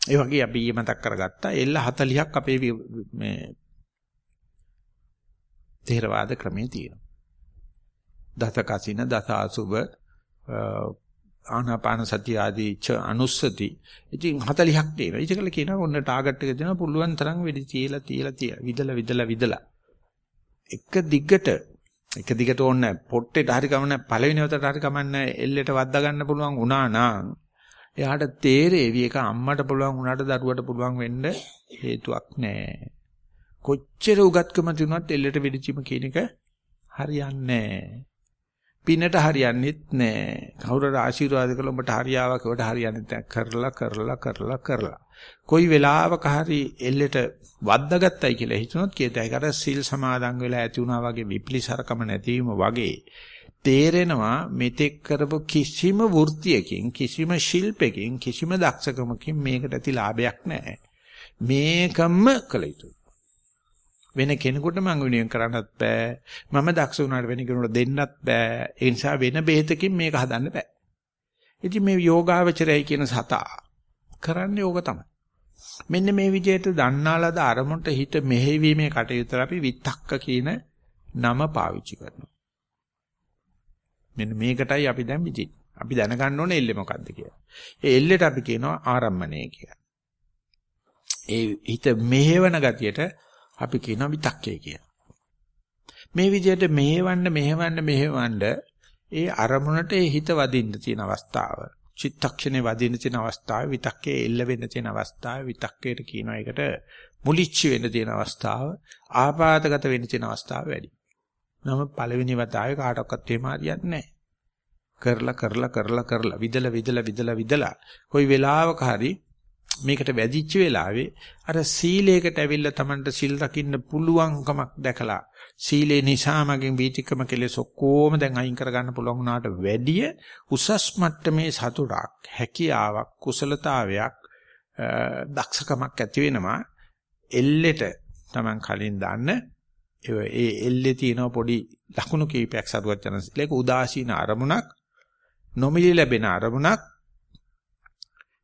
ඒ වගේ අපි ඊ මතක් කරගත්තා එල්ල 40ක් අපේ මේ තේරවාද ක්‍රමේ තියෙනවා. දස කසින දස අසුබ ආනාපාන සති ආදී ච අනුස්සති. ඉතින් 40ක් තියෙනවා. ඒකල කියනවා ඔන්න ටාගට් එක දෙනවා පුළුවන් තරම් වෙඩි තියලා තියලා තියලා විදලා විදලා විදලා. එක දිගට එක දිගට ඕනේ පොට්ටේට හරි කමන්නේ පළවෙනි වතට හරි කමන්නේ එල්ලෙට වද්දා ගන්න පුළුවන් වුණා නම් එයාට තේරෙවි ඒක අම්මට පුළුවන් වුණාට දරුවට පුළුවන් වෙන්න හේතුවක් නැහැ. කොච්චර උගත්කම තිබුණත් එල්ලෙට වෙඩිචීම කියන එක හරියන්නේ නැහැ. පිනට හරියන්නේත් නැහැ. කවුරුර ආශිර්වාද කළොත් උඹට හරියාවක් ඒවට හරියන්නේ නැහැ. කරලා කරලා කරලා කරලා. කොයි වෙලාවක හරි එල්ලෙට වද්දාගත්තයි කියලා හිතනොත් කීයද ඒකට සිල් සමාදන් වෙලා ඇති වුණා වගේ විපලිසරකම නැතිවීම වගේ තේරෙනවා මෙතෙක් කරපු කිසිම වෘත්තියකින් කිසිම ශිල්පයකින් කිසිම දක්ෂකමකින් මේකට ඇති ලාභයක් නැහැ. මේකම කළ යුතුයි. වෙන කෙනෙකුට මං වෙනුවෙන් කරන්නත් බෑ. මම දක්ෂ වුණාට වෙන කෙනෙකුට දෙන්නත් බෑ. ඒ නිසා වෙන බෙහෙතකින් මේක හදන්න බෑ. ඉතින් මේ යෝගාවචරයයි කියන සතා කරන්නේ ඕක තමයි. මෙන්න මේ විදිහට දන්නාලද අරමුණට හිත මෙහෙවීමේ කටයුතු අපි විතක්ක කියන නම පාවිච්චි කරනවා. මෙන්න මේකටයි අපි දැන් විදි. අපි දැනගන්න ඕනේ එල්ලේ මොකද්ද කියලා. ඒ එල්ලේට අපි කියනවා ආරම්මණය කියලා. ඒ හිත මෙහෙවන ගතියට අපි කියනවා විතක්කේ කියලා. මේ විදිහට මෙහෙවන්න මෙහෙවන්න මෙහෙවන්න ඒ අරමුණට ඒ හිත වදින්න තියෙන අවස්ථාව. චිත්තක්ෂණේ වදින්න තියෙන අවස්ථාව විතක්කේ එල්ල වෙන්න තියෙන අවස්ථාව විතක්කේට කියනවා ඒකට මුලිච්ච වෙන්න තියෙන අවස්ථාව ආපాతගත වෙන්න තියෙන අවස්ථාව වැඩි. නම පළවෙනි වතාවේ කාටවත් එහෙම හරියන්නේ නැහැ. කරලා කරලා කරලා කරලා විදලා විදලා විදලා විදලා කොයි වෙලාවක හරි මේකට වැදිච්ච වෙලාවේ අර සීලයකට ඇවිල්ලා Tamanට සිල් රකින්න පුළුවන්කමක් දැකලා සීලේ නිසා මගෙන් වීතිකම කෙලෙස් ඔක්කොම දැන් අයින් කරගන්න පුළුවන් වුණාට වැඩිය උසස් මට්ටමේ සතුටක් හැකියාවක් කුසලතාවයක් දක්ෂකමක් ඇති වෙනවා. එල්ලෙට Taman කලින් දාන්න. ඒ එල්ලේ තියෙන පොඩි ලකුණු කීපයක් සරුවත් යන ඒක උදාසීන අරමුණක් නොමිලි ලැබෙන අරමුණක්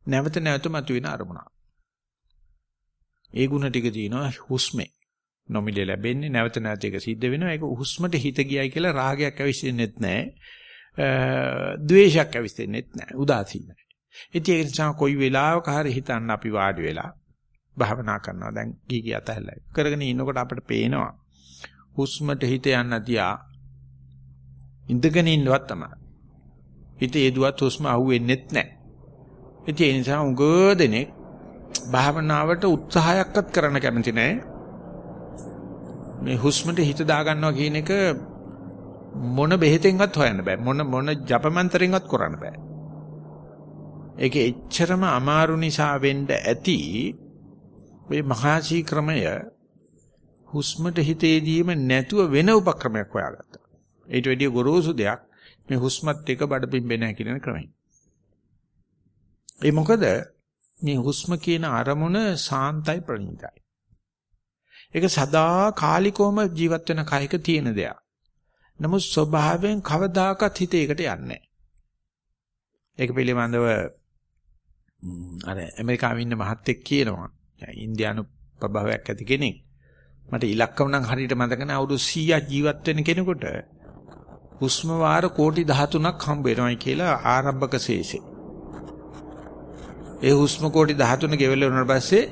නැවත නැවත මතුවෙන අරමුණක්. ඒ ಗುಣ ටික තියෙනවා හුස්මේ. නොමිලේ ලැබෙන්නේ නැවත නැවත ඒක සිද්ධ වෙනවා. ඒක හුස්මට හිත ගියයි කියලා රාගයක් ඇවිස්සෙන්නෙත් නැහැ. ද්වේෂයක් ඇවිස්සෙන්නෙත් නැහැ. උදාසීනයි. ඉතින් ඒ නිසා කොයි වෙලාවක හරි හිතන්න අපි වාඩි වෙලා භාවනා කරනවා. දැන් ගී ගිය අතහැරලා. කරගෙන ඉන්නකොට අපිට පේනවා හුස්මට හිත යන්න තියා ඉඳගෙන ඉන්නවත් තමයි. හිත ඒදුවත් හුස්ම අහුවෙන්නෙත් නැහැ. ඉතින් ඒ නිසා උග දෙනෙක් භාවනාවට උත්සාහයක්වත් කරන්න කැමති නැහැ. මේ හුස්මට හිත දාගන්නවා කියන එක මොන බෙහෙතෙන්වත් හොයන්න බෑ. මොන මොන ජපමන්තරෙන්වත් කරන්න බෑ. ඒක එච්චරම අමාරු නිසා වෙන්න ඇති මේ මහාචී ක්‍රමය හුස්මට හිතේදීම නැතුව වෙන උපක්‍රමයක් හොයාගත්තා. ඊට වැඩිය ගොරෝසු දෙයක් මේ හුස්මත් එක බඩ පිම්බෙන හැකින ක්‍රමයි. ඒ මොකද මේ හුස්ම කියන අරමුණ සාන්තයි ප්‍රණීතයි. ඒක සදා කාලිකවම ජීවත් වෙන කයක තියෙන දෙයක්. නමුත් ස්වභාවයෙන් කවදාකවත් හිත ඒකට යන්නේ නැහැ. ඒක පිළිබඳව අර ඇමරිකාවේ ඉන්න මහත්තයෙක් කියනවා. ඉන්දියානු ප්‍රභාවයක් ඇති කෙනෙක්. මට ඉලක්කම නම් හරියට මතක නැහැ අවුරුදු 100ක් ජීවත් වෙන කෙනෙකුට හුස්ම වාර කෝටි 13ක් හම්බ වෙනවයි කියලා ආරම්භක ශේෂේ. ඒ හුස්ම කෝටි 13 ගෙවල වුණාට පස්සේ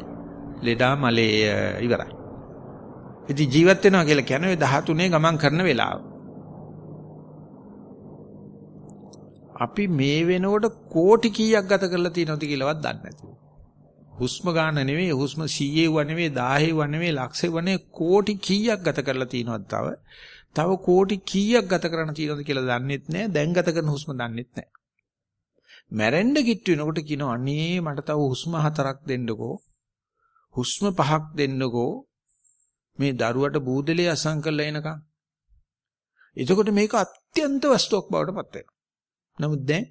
ලෙඩා මලේ ඉවරයි. ඉතින් ජීවත් වෙනවා කියලා කියන්නේ 13 ගමන් කරන වෙලාව. අපි මේ වෙනකොට කෝටි කීයක් ගත කරලා තියෙනවද කියලාවත් දන්නේ නැතිව. හුස්ම ගන්න නෙවෙයි හුස්ම 100 ව නෙවෙයි 1000 ව නෙවෙයි ලක්ෂ ව නෙවෙයි කෝටි කීයක් ගත කරලා තියෙනවද තව. තව කෝටි කීයක් ගත කරන්න තියෙනවද කියලා දන්නෙත් නැහැ. දැන් ගත කරන හුස්ම දන්නෙත් නැහැ. මැරෙන්න කිට්ටු වෙනකොට කියනවා අනේ මට තව හුස්ම හතරක් දෙන්නකෝ. හුස්ම පහක් දෙන්නකෝ. මේ දරුවට බූදලේ අසං කරලා එනකම්. එතකොට මේක අත්‍යන්ත වස්තුවක් බවට පත් වෙනවා. නමුත් දැන්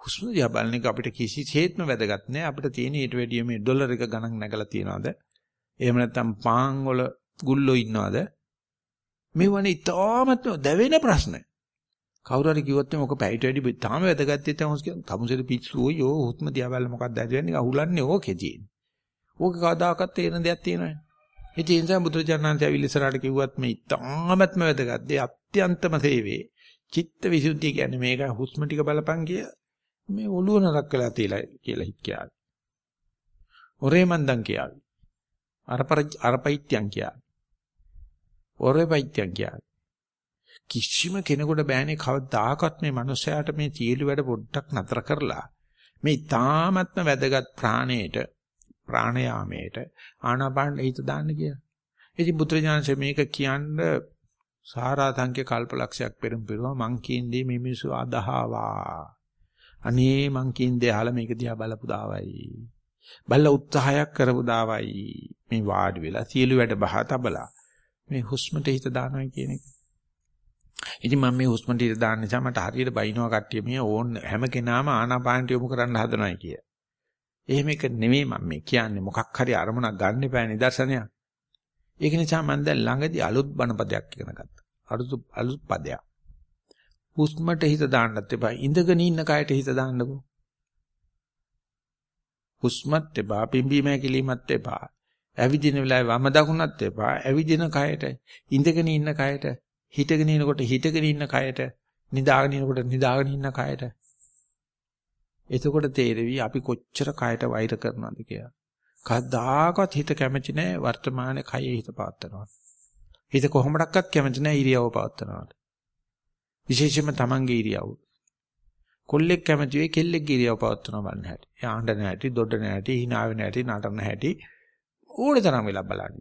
හුස්ම දිහා බලන එක අපිට කිසිසේත්ම වැදගත් නෑ. අපිට තියෙන ඊට වැඩිය මේ ඩොලර් එක ගණන් නැගලා තියනවාද? එහෙම නැත්නම් පාන් වල ගුල්ලෝ ඉන්නවද? මේ වනේ තාමත් දැවෙන ප්‍රශ්න. කවුරු හරි කිව්වොත් මොක පැයට වැඩි තාම වැදගත් ඉතින් මොකද කියන්නේ? තමුසෙට පිස්සු ඔයෝ හුස්ම දිහා බලලා මොකක්ද ඇදෙන්නේ? අහුලන්නේ ඕකේ තියෙන්නේ. ඕක කවදාකවත් තේරෙන දෙයක් තියෙනවද? ඉතින් ඒ නිසා බුදුරජාණන් වහන්සේ ඉස්සරහට කිව්වත් මේ තාමත්ම වැදගත්. ඒ අත්‍යන්තම සේවේ. චිත්ත විසුද්ධිය කියන්නේ මේක හුස්ම ටික බලපන් කිය මේ ඔළුව නරක් වෙලා තියලා කියලා හිත කියාවි. ඔරේ මන්දන් කියාවි. අරපර අරපයිත්‍යං කියාවි. ඔරේ පයිත්‍යං කියාවි. කිසිම කෙනෙකුට බෑනේ කවදාකවත් මේ මනුස්සයාට මේ තීලු වැඩ පොඩ්ඩක් නතර කරලා මේ තාමත්ම වැදගත් ප්‍රාණයට ප්‍රාණයාමයට ආනාපාන හිත දාන්න කියලා. ඉතින් බුදුරජාණන්සේ මේක කියන්නේ සාරාංශක කල්පලක්ෂයක් පෙරම් පෙරුවා මං කියන්නේ මේ මිනිස්සු අදහවා. අනේ මං කියන්නේ අහලා මේක දිහා බලපු දාවයි. බල්ල උත්සාහයක් කරපු දාවයි. මේ වාඩි වෙලා සියලු වැඩ බහ තබලා මේ හුස්මට හිත දානවා කියන එක. ඉතින් මම මේ හුස්මට හිත දාන්න නිසා මට හරියට බයිනවා කට්ටිය මේ ඕන් හැම කෙනාම ආනාපානට යොමු කරන්න හදනවායි කිය. එහෙම එක නෙමෙයි මම මේ කියන්නේ මොකක් හරි අරමුණක් ගන්න එපා නිදර්ශනයක්. ඒක නිසා මම දැන් ළඟදී අලුත් බණ පදයක් ඉගෙන ගත්තා. අලුත් අලුත් පදයක්. හුස්මට හිත දාන්නත් එපා. ඉඳගෙන ඉන්න කයට හිත දාන්නකෝ. හුස්මත් එපා, පිම්බීම හැකිලිමත් එපා. ඇවිදින වෙලාවේ වම දකුණත් එපා. ඇවිදින කයට, ඉඳගෙන ඉන්න කයට, හිටගෙන ඉනකොට හිටගෙන ඉන්න කයට, නිදාගෙන ඉනකොට නිදාගෙන ඉන්න කයට. එතකොට තේරෙවි අපි කොච්චර කයට වෛර කරනවද කියලා. කවදාකවත් හිත කැමති නැහැ වර්තමාන කයේ හිත පවත්නවා. හිත කොහොමඩක්වත් කැමති නැහැ ඉරියව පවත්නවාට. විශේෂයෙන්ම තමන්ගේ ඉරියව්. කොල්ලෙක් කැමති වෙයි කෙල්ලෙක්ගේ ඉරියව් පවත්වනවා බලන්න හැටි. යාඬන හැටි, දොඩන හැටි, hina වෙන හැටි, නටන හැටි ඕනේ තරම් වෙලා බලන්න.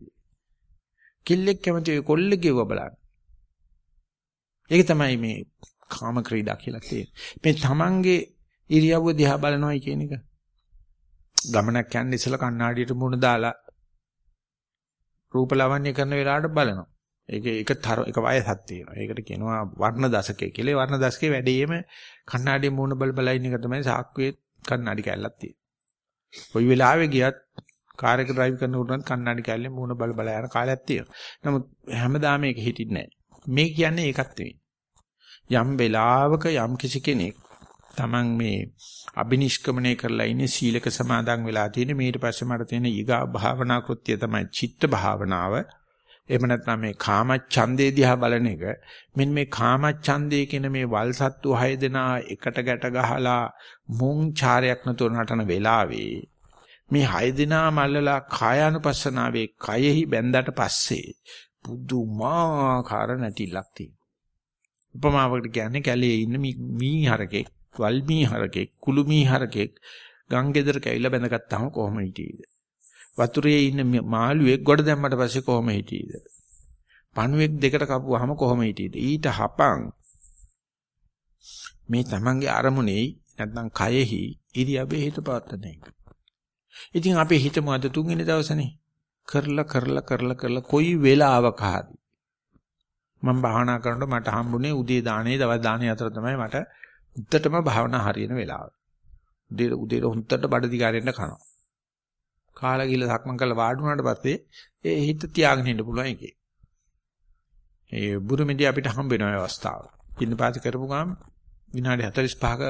කෙල්ලෙක් කැමති වෙයි කොල්ලෙක්ගේ ඉව බලන්න. ඒක තමයි මේ කාම ක්‍රීඩා කියලා තියෙන්නේ. මේ තමන්ගේ ඉරියව්ව දිහා බලනවායි කියන එක. ගමනක් යන්න ඉස්සලා කණ්ණාඩියට මුණ දාලා රූප ලවන්‍ය කරන වෙලාවට බලනවා. ඒක ඒක තර එක වයසක් තියෙනවා. ඒකට කියනවා වර්ණ දශකය කියලා. ඒ වර්ණ දශකේ වැඩිම කණ්ණාඩියේ මූණ බල බල ඉන්න එක තමයි සාක්කුවේ කණ්ණාඩි කැල්ලක් තියෙන්නේ. කොයි වෙලාවෙ ගියත් කාර් එක ඩ්‍රයිව් කරනකොට කණ්ණාඩි කැල්ලේ මූණ බල බල යන කාලයක් තියෙනවා. නමුත් හැමදාම ඒක හිටින්නේ නැහැ. මේ කියන්නේ ඒකත් නෙවෙයි. යම් වෙලාවක යම් කිසි කෙනෙක් Taman මේ අබිනිෂ්ක්‍මණය කරලා ඉන්නේ සීලක සමාදන් වෙලා තියෙන ඊට පස්සේ මට තියෙන ඊගා භාවනා කෘත්‍ය තමයි චිත්ත භාවනාව. එහෙම නැත්නම් මේ කාමච්ඡන්දේ දිහා බලන එක. මෙන්න මේ කාමච්ඡන්දේ කියන මේ වල් සත්තු හය දෙනා එකට ගැට ගහලා මුං චාරයක් නතුව නටන වෙලාවේ මේ හය දෙනා මල්ලලා කායානුපස්සනාවේ කයෙහි බැඳලා පස්සේ පුදුමාකාර නැටිලක් තියෙනවා. උපමාවකට කියන්නේ කැලේ ඉන්න මී හරකෙක්, වල් මී හරකෙක්, කුළු මී හරකෙක් ගම් ගෙදරක ඇවිල්ලා බැඳගත්තාම කොහොම හිටියේද? වතුරේ ඉන්න මාළුවෙක් ගොඩ දැම්මට පස්සේ කොහොම හිටියේද? පණුවෙක් දෙකට කපුවාම කොහොම හිටියේද? ඊට හපං මේ තමන්ගේ අරමුණේ නැත්නම් කයෙහි ඉරියබ්බේ හිත පවත්තන එක. ඉතින් අපි හිතමු අද තුන්වෙනි දවසනේ කරලා කරලා කරලා කරලා කොයි වෙලාවක හරි මම භාවනා කරනකොට මට හම්බුනේ උදේ දානේ දවස් දානේ අතර තමයි මට උත්තරම භාවනා හරියන වෙලාව. උදේ උදේ හොන්තට බඩදිගාරෙන්න කනවා. කාලා ගිහලා සක්මන් කරලා වාඩි වුණාට පස්සේ ඒ හිත තියාගෙන ඉන්න පුළුවන් එකේ. ඒ බුරුමෙදී අපිට හම්බ වෙන අවස්ථාව. පින්නපාති කරපු ගාම විනාඩි 45ක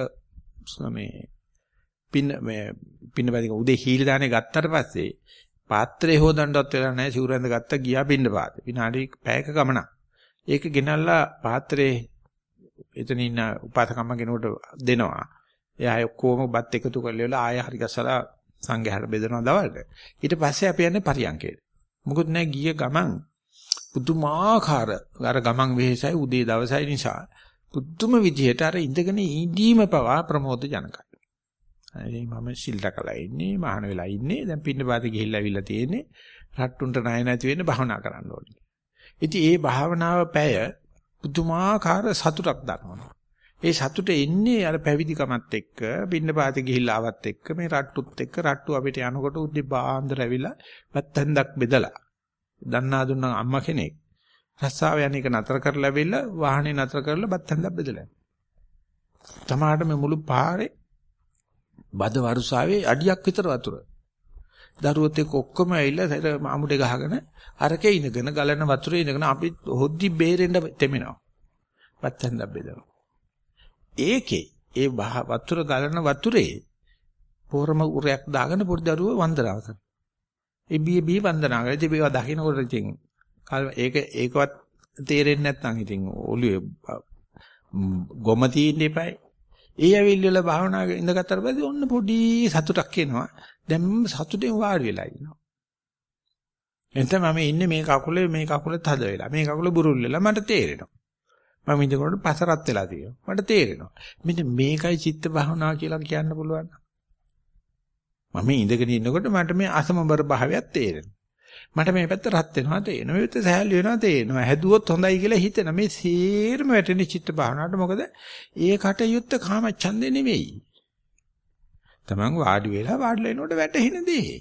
මේ පින්න මේ පින්නපාතික උදේ හීල දානේ ගත්තට පස්සේ පාත්‍රේ හොදන්නවත් වෙලා නැහැ සිවුරෙන්ද ගත්ත ගියා පින්නපාත. විනාඩි පැයක ගමනක්. ඒක ගෙනල්ලා පාත්‍රේ එතන ඉන්න උපාසකම්ම කෙනෙකුට දෙනවා. එයා ඔක්කොම බත් එකතු කරලා ආය හරි ගසලා සංඝයාට බෙදනවා දවල්ට. ඊට පස්සේ අපි යන්නේ පරියන්කේට. මොකුත් නැහැ ගිය ගමන් පුදුමාකාර අර ගමන් වෙහෙසයි උදේ දවසයි නිසා පුදුම විදිහට අර ඉඳගෙන ඉඳීම පවා ප්‍රමෝද ජනකයි. ඒ මම සිල් රැකලා ඉන්නේ මහාන වෙලා ඉන්නේ දැන් පින්න පාතේ ගිහිල්ලා අවිල්ලා තියෙන්නේ රට්ටුන්ට ණය නැති වෙන්න භවනා කරන්න ඕනේ. ඉතින් ඒ භාවනාව පැය පුදුමාකාර සතුටක් දක්වනවා. ඒ සතුට එන්නේ අර පැවිදිකමත් එක්ක පින්නපාතේ ගිහිල්ලා ආවත් එක්ක මේ රට්ටුත් එක්ක රට්ටු අපිට යනකොට උදේ බාන්දර ඇවිල්ලා වැත්තෙන්දක් බෙදලා දන්නා දුන්නා අම්මා කෙනෙක් රස්සාව යන එක නතර කරලා ඇවිල්ලා වාහනේ නතර කරලා බත්තෙන්දක් බෙදලා තමාට මේ මුළු පාරේ බද වරුසාවේ අඩියක් විතර වතුර දරුවොත් එක්ක ඔක්කොම ඇවිල්ලා අමුඩේ ගහගෙන අරකේ ඉනගෙන ගලන වතුරේ ඉනගෙන අපි හොද්දි බේරෙන්න තෙමෙනවා. බත්තෙන්ද බෙදනවා. ඒකේ ඒ වතුර ගලන වතුරේ පොරම උරයක් දාගෙන පොඩි දරුවෝ වන්දනාව කරනවා. ඒ බී බී වන්දනා කරලා ඉතින් ඒවා දකින්නකොට ඉතින් ඒක ඒකවත් තේරෙන්නේ නැත්නම් ඉතින් ඔළුවේ ගොම තියෙන්න එපායි. ඒ ඇවිල්ලා භාවනා ඉඳගත්තට පස්සේ ඔන්න පොඩි සතුටක් එනවා. දැන් සතුටෙන් වාඩි වෙලා ඉන්නවා. එතන මම ඉන්නේ මේ කකුලේ මේ කකුලේ තද වෙලා. මේ කකුල බුරුල් වෙලා මට තේරෙනවා. මම ඉඳකොට පසරත් වෙලා තියෙනවා. මට තේරෙනවා. මෙන්න මේකයි චිත්ත භාවනා කියලා කියන්න පුළුවන්. මම ඉඳගෙන ඉන්නකොට මට මේ අසමබර භාවයක් තේරෙනවා. මට මේ පැත්ත රත් වෙනවා තේරෙනවා. මේ පැත්ත සහැල්ලු වෙනවා තේරෙනවා. හැදුවොත් හොඳයි කියලා හිතෙන මේ සීරම වැටෙන චිත්ත භාවනාවට මොකද ඒ කටයුත්ත කාමච්ඡන්දේ නෙවෙයි. Taman වාඩි වෙලා වාඩිලා ඉනකොට වැටෙන දේ.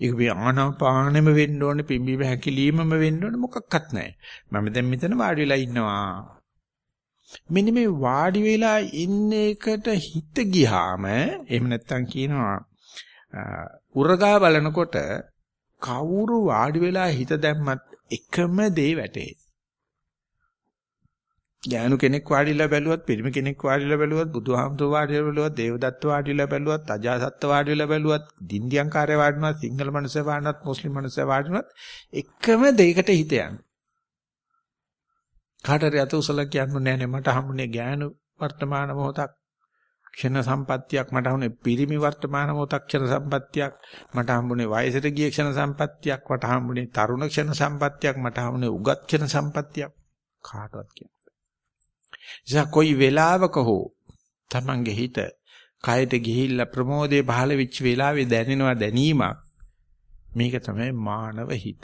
ඒක මේ ආනාපානෙම වෙන්න ඕනේ පිම්බීම හැකිලීමම වෙන්න ඕනේ මොකක්වත් නැහැ. මම දැන් මෙතන වාඩි වෙලා ඉන්නවා. මෙන්න මේ වාඩි වෙලා ඉන්න එකට හිත ගියාම එහෙම නැත්තම් කියනවා උරගා බලනකොට කවුරු වාඩි වෙලා හිත දැම්මත් එකම දේ වැටේ. ඥානු කෙනෙක් වාඩිලා බැලුවත් පිරිමි කෙනෙක් වාඩිලා බැලුවත් බුදුහාමුදුරුවෝ වාඩිලා බැලුවත් දේවදත්ත වාඩිලා බැලුවත් අජාසත්ත වාඩිලා බැලුවත් දින්දියන්කාරය වාඩිනවත් සිංහල මනුස්සය වාඩිනවත් මුස්ලිම් මනුස්සය වාඩිනවත් එකම දෙයකට හිත යන්නේ කාටරි අත උසලා කියන්නේ නැහැ මට හම්බුනේ ඥාන වර්තමාන මොහොතක් ක්ෂණ සම්පත්තියක් මට හම්බුනේ පිරිමි වර්තමාන මොහොතක් ක්ෂණ සම්පත්තියක් මට හම්බුනේ වයසට ගිය ක්ෂණ සම්පත්තියක් මට හම්බුනේ තරුණ ක්ෂණ සම්පත්තියක් මට හම්බුනේ උගත් ක්ෂණ සම්පත්තියක් කාටවත් කියන්නේ නිසා කොයි වෙලාවක හෝ Tamange හිත කයට ගිහිල්ලා ප්‍රමෝදයේ පහළ වෙච්ච වෙලාවේ දැනෙනවා දැනීමක් මේක තමයි මානව හිත.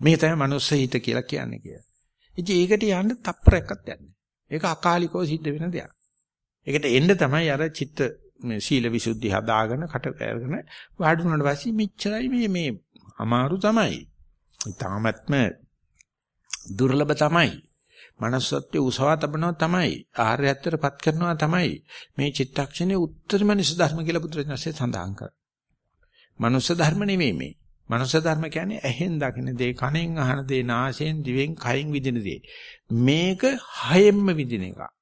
මේක තමයි මනුස්ස හිත කියලා කියන්නේ කියලා. ඉතින් ඒකට යන්න තප්පරයක්වත් යන්නේ. ඒක අකාලිකව සිද්ධ වෙන දෙයක්. ඒකට එන්න තමයි අර චිත්ත මේ සීල විසුද්ධි හදාගෙන කට අරගෙන වාඩි වුණාට පස්සේ මෙච්චරයි මේ මේ අමාරු තමයි. ඊටාත්ම දුර්ලභ තමයි. manussත්වයේ උසවා තබනවා තමයි ආර්යත්වයටපත් කරනවා තමයි මේ චිත්තක්ෂණයේ උත්තරම නිස ධර්ම කියලා බුදුරජාණන්සේ සඳහන් කරා. මනුස්ස ධර්ම නෙමෙයි මේ. මනුස්ස ධර්ම කියන්නේ ඇහෙන් දකින දේ, කනෙන් අහන දේ, නාසයෙන්, දිවෙන්, කයින් විඳින දේ. මේක හයෙන්ම විඳින එක.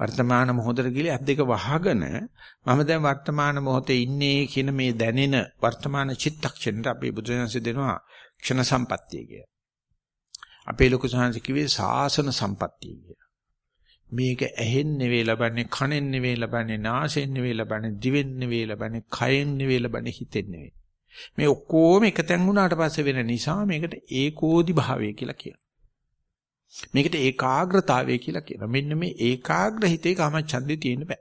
වර්තමාන මොහොතට ගිහලා ඇස් දෙක වහගෙන මම දැන් වර්තමාන මොහොතේ ඉන්නේ කියන මේ දැනෙන වර්තමාන චිත්තක්ෂණයට අපේ බුදුරජාණන්සේ දෙනවා ක්ෂණ සම්පත්තිය කිය. අපේ ලොකු සංහස කිව්වේ සාසන සම්පත්තිය කිය. මේක ඇහෙන් නෙවෙයි ලබන්නේ කනෙන් නෙවෙයි ලබන්නේ නාසයෙන් නෙවෙයි ලබන්නේ දිවෙන් නෙවෙයි ලබන්නේ කයෙන් නෙවෙයි ලබන්නේ හිතෙන් නෙවෙයි. මේ ඔක්කොම එකතෙන් වුණාට පස්සේ වෙන නිසා මේකට ඒකෝදි භාවය කියලා කියනවා. මේකට ඒකාග්‍රතාවය කියලා කියනවා. මෙන්න මේ ඒකාග්‍ර හිතේ කාමච්ඡන්දේ තියෙන්න බෑ.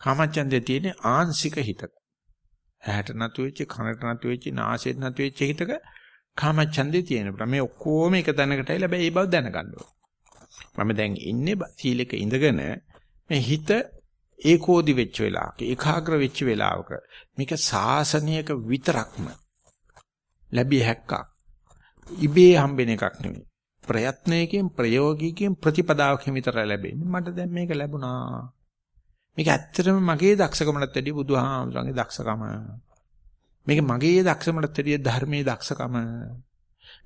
කාමච්ඡන්දේ තියෙන්නේ ආංශික හිතක. ඇහැට නතු වෙච්ච, කනට නතු වෙච්ච, නාසයට නතු වෙච්ච හිතක කාමච්ඡන්දේ තියෙනවා. මේ ඔක්කොම එක තැනකට ඇවිල්ලා බෑ ඒ බව දැනගන්න මම දැන් ඉන්නේ සීලෙක ඉඳගෙන මේ හිත ඒකෝදි වෙච්ච වෙලාවක ඒකාග්‍ර වෙච්ච වෙලාවක මේක සාසනයක විතරක්ම ලැබිය හැක්කක් ඉබේ හම්බෙන එකක් නෙමෙයි ප්‍රයත්නයකින් ප්‍රයෝගිකයෙන් ප්‍රතිපදාවකින් විතර ලැබෙන්නේ. මට දැන් මේක ලැබුණා. මේක ඇත්තටම මගේ දක්ෂකමකට වැඩිය බුදුහාමුදුරන්ගේ දක්ෂකම. මේක මගේ දක්ෂකමකට වැඩිය ධර්මයේ දක්ෂකම.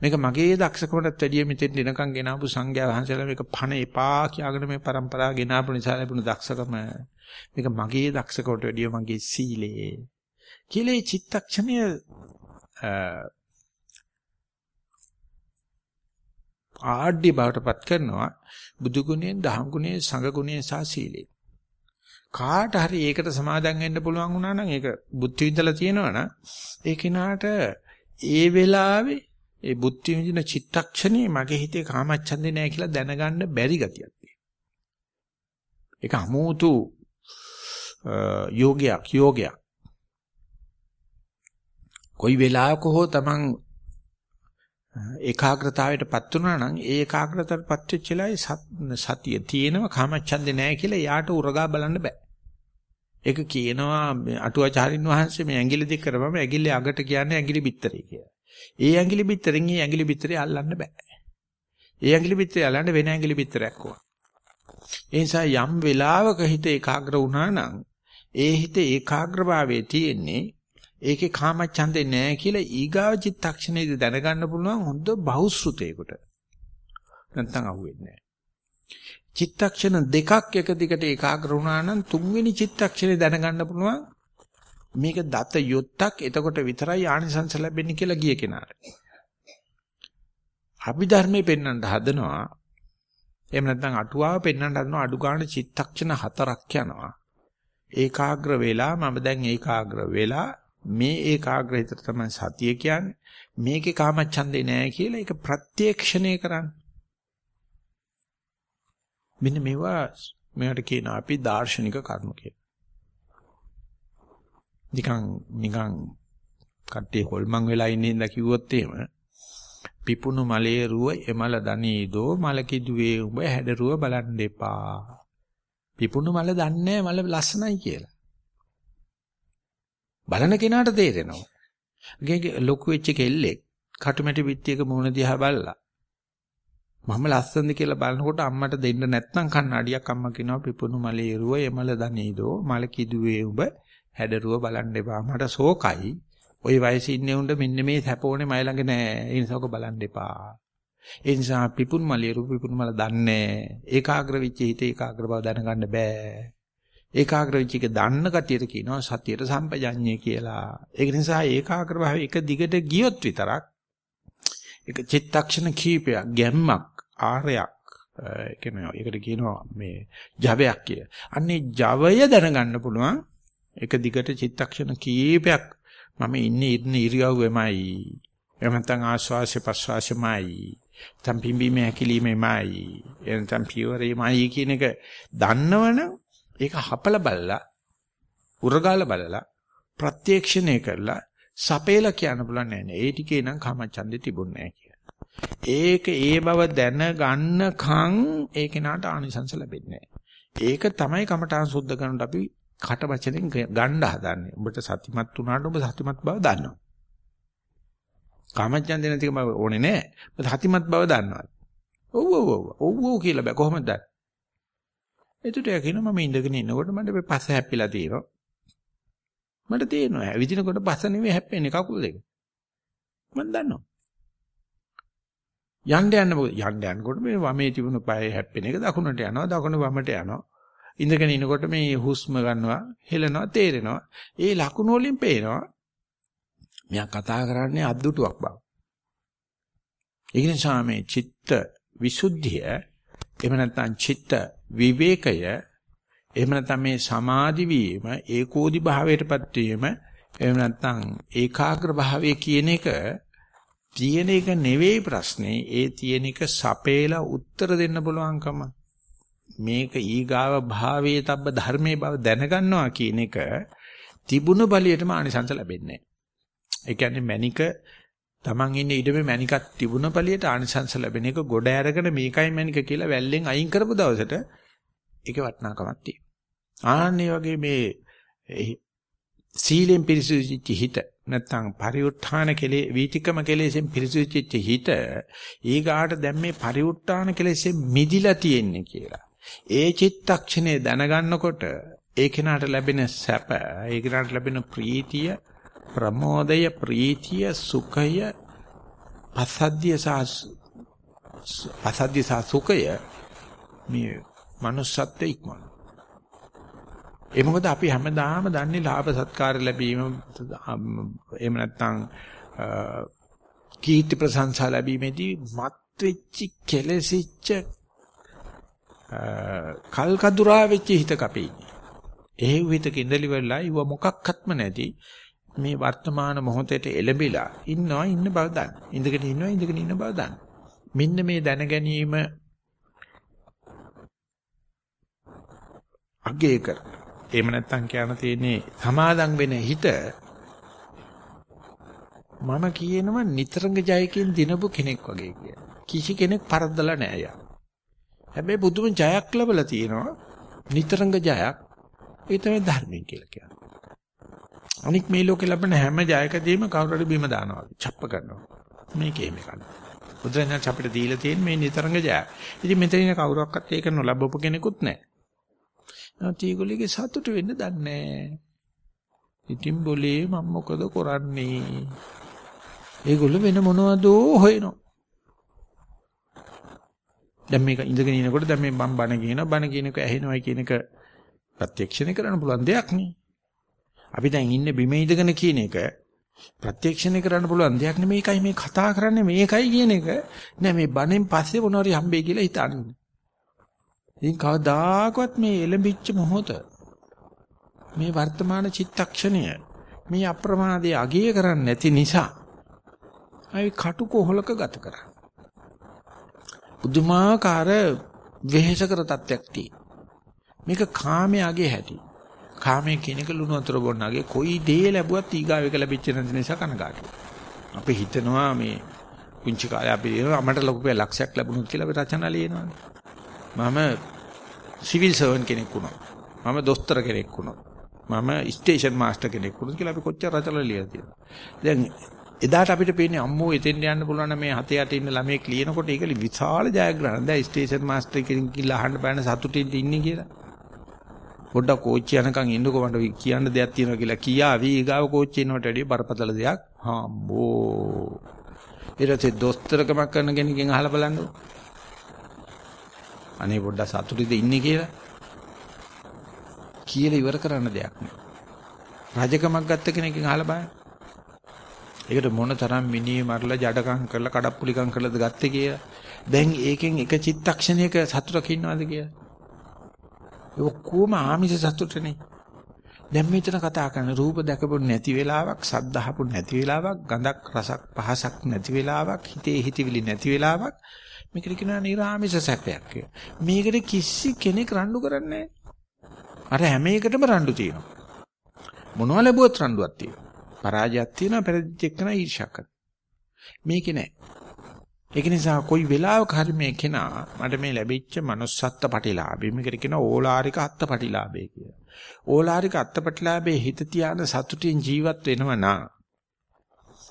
මේක මගේ දක්ෂකමකට වැඩිය මෙතෙන් දිනකම් ගෙනාවු සංඝයා වහන්සේලා මේක පණ එපා කියාගෙන මේ પરම්පරාව ගෙනාවු නිසා ලැබුණු දක්ෂකම. මේක මගේ දක්ෂකමට වැඩිය මගේ සීලේ. කියලා මේ චිත්තක්ෂණය ආඩ්‍ය බවටපත් කරනවා බුදු ගුණයෙන් දහම් ගුණයෙන් සංඝ ගුණයෙන් සහ සීලයෙන් කාට හරි ඒකට සමාදන් වෙන්න පුළුවන් වුණා නම් ඒක බුද්ධි විඳලා තියෙනවා නම් ඒ කෙනාට ඒ වෙලාවේ ඒ බුද්ධි විඳින චිත්තක්ෂණේ මගේ හිතේ කාමච්ඡන්දේ නැහැ කියලා දැනගන්න බැරි ගතියක් තියෙනවා. ඒක අමෝතු යෝගයක් යෝගයක්. කොයි වෙලාවක හෝ Taman ඒකාග්‍රතාවයටපත් වුණා නම් ඒ ඒකාග්‍රතාවටපත් වෙච්ච වෙලාවේ සතිය තියෙනව කාමච්ඡන්දේ නැහැ කියලා යාට උරගා බලන්න බෑ. ඒක කියනවා අටුවාචාරින් වහන්සේ මේ ඇඟිලි දෙක කරපම ඇඟිලි අගට කියන්නේ ඇඟිලි බිත්තරේ කියලා. ඒ ඇඟිලි බිත්තරෙන් ඒ ඇඟිලි බිත්තරේ අල්ලන්න බෑ. ඒ ඇඟිලි බිත්තරේ අල්ලන්න වෙන ඇඟිලි බිත්තරයක් ඕන. ඒ නිසා යම් වෙලාවක හිත ඒකාග්‍ර වුණා නම් ඒ හිත ඒකාග්‍රභාවයේ තියෙන්නේ ඒකේ කාමච්ඡන්දේ නැහැ කියලා ඊගාව චිත්තක්ෂණයේදී දැනගන්න පුළුවන් හොඳ බහුශෘතේකට. නැත්තම් අහුවෙන්නේ නැහැ. චිත්තක්ෂණ දෙකක් එක දිගට ඒකාග්‍ර වුණා නම් තුන්වෙනි චිත්තක්ෂණේ දැනගන්න පුළුවන් මේක දත යොත්තක් එතකොට විතරයි ආනිසංස ලැබෙන්නේ කියලා ගිය කෙනාට. අභිධර්මයේ පෙන්වන්න හදනවා එහෙම නැත්නම් අටුවාව පෙන්වන්න හදනවා අඩු ගන්න චිත්තක්ෂණ හතරක් යනවා. ඒකාග්‍ර වෙලා මම දැන් ඒකාග්‍ර වෙලා මේ ඒකාග්‍රහිතට තමයි සතිය කියන්නේ. මේකේ කාමච්ඡන්දේ නෑ කියලා ඒක ප්‍රත්‍යක්ෂණය කරන්න. මෙන්න මේවා මේවට කියන අපි දාර්ශනික කර්ම කියලා. නිකන් නිකන් කට්ටිය හොල්මන් වෙලා ඉන්නේ ඉඳ කිව්වොත් එහෙම පිපුණු මලේ රුව එමල දනීදෝ මල කිදුවේ උඹ හැඩරුව බලන්න එපා. පිපුණු මල දන්නේ මල ලස්සනයි කියලා. බලන කෙනාට තේරෙනවා. ගේ ලොකු වෙච්ච කෙල්ලෙක් කටුමැටි පිටියක මුහුණ දිහා බලලා මම ලස්සනද කියලා බලනකොට අම්මට දෙන්න නැත්නම් කන්නඩියක් අම්මා කියනවා පිපුණු මලේ එරුව එමල දනේදෝ මල කිදුවේ උඹ හැඩරුව බලන්න එපා. මට සෝකයි ওই වයසේ ඉන්නේ උන්ට මෙන්න මේ සැපෝනේ මයි ළඟ නෑ. ඒ නිසා ඔක බලන්න එපා. ඒ නිසා පිපුණු මලේ එරුව පිපුණු මල දන්නේ ඒකාග්‍ර වෙච්ච හිත ඒකාග්‍ර බව දැනගන්න බෑ. ඒකාග්‍ර වෙච්ච එක දන්න කතියට කියනවා සතියට සම්පජඤ්ඤය කියලා. ඒක නිසා ඒකාග්‍ර භාවය එක දිගට ගියොත් විතරක් ඒක චිත්තක්ෂණ කීපයක් ගැම්මක් ආරයක් කියනවා. ඒකට කියනවා මේ ජවයක් කිය. අන්නේ ජවය දැනගන්න පුළුවන් එක දිගට චිත්තක්ෂණ කීපයක් මම ඉන්නේ ඉන්න ඉරියව්වෙමයි. එහෙම නැත්නම් ආශ්වාසය ප්‍රශ්වාසයමයි. තම් පිම්බීමේ හැකිලීමේමයි. එනතම් පියවරේමයි කියන එක දන්නවනම් ඒක හපල බලලා උරගාල බලලා ප්‍රත්‍යක්ෂණය කරලා සපේලා කියන්න පුළුවන් නෑ නේ. ඒ ටිකේ නම් කාමච්ඡන්දේ තිබුණේ නෑ කියලා. ඒක ඒ බව දැනගන්නකම් ඒ කෙනාට ආනිසංස ලැබෙන්නේ ඒක තමයි කමඨාන් සුද්ධ කරනට අපි කට වචනෙන් ගන්න හදන්නේ. ඔබට සතිමත් වුණාට ඔබ සතිමත් බව දන්නවා. කාමච්ඡන්දේ නැතිකම ඕනේ නෑ. ඔබ සතිමත් බව දන්නවා. ඔව් ඔව් ඔව් ඔව් ඔව් කියලා බෑ කොහොමද දන්නේ? එතකොට එයා කියනවා මම ඉඳගෙන ඉන්නකොට මට මේ පස්ස හැප්පිලා තියෙනවා. මට තේරෙනවා ඇවිදිනකොට පස්ස නෙවෙයි හැප්පෙන්නේ කකුල් දෙක. මම දන්නවා. යන්න යන්න මොකද යන්න යනකොට මේ වමේ තිබුණු පය හැප්පෙන එක දකුණට යනවා දකුණ වමට යනවා. ඉඳගෙන ඉනකොට මේ හුස්ම ගන්නවා, හෙලනවා, තේරෙනවා. ඒ ලකුණු වලින් පේනවා. මෙයා කතා කරන්නේ අද්දුටුවක් බව. ඒ නිසා මේ චිත්ත විසුද්ධිය එහෙම නැත්නම් චිත්ත විවේකය එහෙම නැත්නම් මේ සමාධි වීම ඒකෝදි භාවයටපත් වීම එහෙම නැත්නම් ඒකාග්‍ර භාවය කියන එක තියෙන එක නෙවෙයි ප්‍රශ්නේ. ඒ තියෙන එක සපේලා උත්තර දෙන්න පුළුවන්කම. මේක ඊගාව භාවයේ තබ්බ ධර්මයේ බව දැනගන්නවා කියන එක තිබුණු බලියටම ආනිසංස ලැබෙන්නේ ඒ කියන්නේ මණික Taman ඉන්නේ ඊඩමේ මණිකක් තිබුණ බලියට ආනිසංස ලැබෙන එක ගොඩ ඇරගෙන මේකයි මණික කියලා වැල්ලෙන් අයින් කරපු දවසට ඒකේ වටිනාකමක් තියෙනවා. ආන්නේ වගේ මේ සීලෙන් පිරිසුදුච්ච හිත නැත්නම් පරිඋත්ථාන කෙලේ වීතිකම කෙලෙසෙන් පිරිසුදුච්ච හිත ඊගාට දැන් මේ පරිඋත්ථාන කෙලෙසෙන් මිදිලා තියෙන්නේ කියලා. ඒ චිත්තක්ෂණය දැනගන්නකොට ඒ කෙනාට ලැබෙන සැප, ඒ කෙනාට ලැබෙන ප්‍රීතිය, ප්‍රමෝදය, ප්‍රීතිය, සුඛය, පසද්දිය සහ පසද්දිය සහ සුඛය මේ manussත්වයේ ඉක්මන. ඒ මොකද අපි හැමදාම දන්නේ ලාභ සත්කාර ලැබීම එහෙම නැත්නම් කීර්ති ප්‍රශංසා ලැබීමේදී මත් වෙච්ච කෙලසිච්ච කල් කදුරා වෙච්ච හිත කපේ. ඒ හිතක ඉඳලි වෙලා ඉව මොකක්වත්ම නැති මේ වර්තමාන මොහොතේට එළඹිලා ඉන්නවා ඉන්න බව දන්න. ඉඳගෙන ඉන්නවා ඉඳගෙන ඉන්න බව දන්න. මෙන්න මේ දැන ගැනීම අගය කර. එහෙම නැත්තම් කියන්න තියෙන්නේ සමාදම් වෙන හිත මම කියනවා නිතරංග ජයකින් දිනපු කෙනෙක් වගේ කියලා. කිසි කෙනෙක් පරද්දලා නෑ යා. හැබැයි බුදුම ජයක් ලැබලා තියෙනවා. නිතරංග ජයක්. ඒ තමයි ධර්මයෙන් කියලා කියන්නේ. අනික මේ ලෝකේ ලැබෙන හැම ජයකදීම කවුරු හරි බිම දානවා. ڇප්ප කරනවා. මේකේ මේක. බුදුරජාණන් අපිට දීලා තියෙන මේ නිතරංග ජය. ඉතින් මෙතන ඉන්න කවුරක්වත් ඒක නොලබපු කෙනෙකුත් නැහැ. නැත්නම් ඒගොල්ලෝගේ සතුට වෙන්න දන්නේ නැහැ. ඉතින් બોලේ මම මොකද කරන්නේ? ඒගොල්ලෝ වෙන මොනවදෝ හොයනවා. දැන් මේක ඉඳගෙන ඉනකොට දැන් මේ මම බණ කියනවා බණ කියනක ඇහෙනවයි කියන එක ප්‍රත්‍යක්ෂණය කරන්න පුළුවන් දෙයක් නේ. අපි දැන් ඉන්නේ බිම ඉඳගෙන කියන එක ප්‍රත්‍යක්ෂණය කරන්න පුළුවන් දෙයක් නෙමෙයිකයි මේ කතා කරන්නේ මේකයි කියන එක නෑ මේ බණෙන් පස්සේ මොනවාරි හම්බෙයි කියලා හිතන්නේ. ඉතින් කවදාකවත් මේ එළඹිච්ච මොහොත මේ වර්තමාන චිත්තක්ෂණය මේ අප්‍රමාදයේ අගය කරන්නේ නැති නිසා අපි කටුකොහලක ගත කරා. පුදුමාකාර වෙහෙසකර තත්යක් මේක කාමයාගේ හැටි. කාමයේ කෙනෙක් ලුණු වතුර බොන්නගේ කොයි දේ ලැබුවත් ඊගාව එක ලැබෙච්ච නැති නිසා කනගාටු. අපි හිතනවා මේ පුංචි කාලේ අපි අපමණ ලොකු ලක්ෂයක් ලැබුණොත් කියලා අපි රචනා ලියනවානේ. මම සිවිල් සර්වන් කෙනෙක් වුණා. මම දොස්තර කෙනෙක් වුණා. මම ස්ටේෂන් මාස්ටර් කෙනෙක් වුණා කියලා අපි කොච්චර රචනා ලියලා තියෙනවා. දැන් එදාට අපිට පේන්නේ අම්මෝ එතෙන් යන්න පුළුවන් මේ හතේ යට ඉන්න ළමයෙක් ලියනකොට ඒක විශාල ජයග්‍රහණ. දැන් ස්ටේෂන් මාස්ටර් කෙනෙක් කියලා අහන්න බෑන සතුටින් ඉන්නේ කියලා. පොඩ්ඩක් කෝච්චි යනකම් ඉන්නකෝ මට කියන්න දෙයක් තියෙනවා කියලා කියාවි ඊගාව කෝච්චි එනවට වැඩිය බරපතල දෙයක්. හම්බෝ. ඊට පස්සේ දොස්තරකමක් කරන කෙනකින් අහලා බලන්නකො. අනේ පොඩ්ඩක් සතුටින්ද ඉන්නේ කියලා. කියලා ඉවර කරන්න දෙයක් නෑ. රජකමක් ගත්ත කෙනකින් අහලා බලන්න. ඒකට මොන තරම් මිනිහ මරලා ජඩකම් කරලා කඩප්පුලිකම් කරලාද ගත්තේ කියලා. දැන් ඒකෙන් එක චිත්තක්ෂණයක සතුටක් ඉන්නවද කියලා. ඒ ඔක්කොම ආමිෂ සතුටනේ. දැන් මෙතන කතා කරන රූප දැකපො නැති වෙලාවක්, සද්දහපො නැති වෙලාවක්, ගඳක් රසක් පහසක් නැති වෙලාවක්, හිතේ හිතවිලි නැති වෙලාවක් මේකට කියනවා නිර්ආමිෂ සැපයක් කියලා. මේකට කිසි කෙනෙක් රණ්ඩු කරන්නේ අර හැම එකටම රණ්ඩු තියෙනවා. මොනවා ලැබුවත් රණ්ඩුවක් තියෙනවා. පරාජයක් තියෙනවා පෙරදිච්ච එක්කන ඊර්ෂ්‍යා කරනවා. මේකේ නෑ. ඒක නිසා කොයි වෙලාවක හරි මේ කෙනා මට මේ ලැබිච්ච manussත්ත්ව ප්‍රතිලාභය මේකට කියන ඕලාරික අත්ත්ව ප්‍රතිලාභය කියලා. ඕලාරික අත්ත්ව ප්‍රතිලාභයේ හිත තියාන සතුටින් ජීවත් වෙනවා නා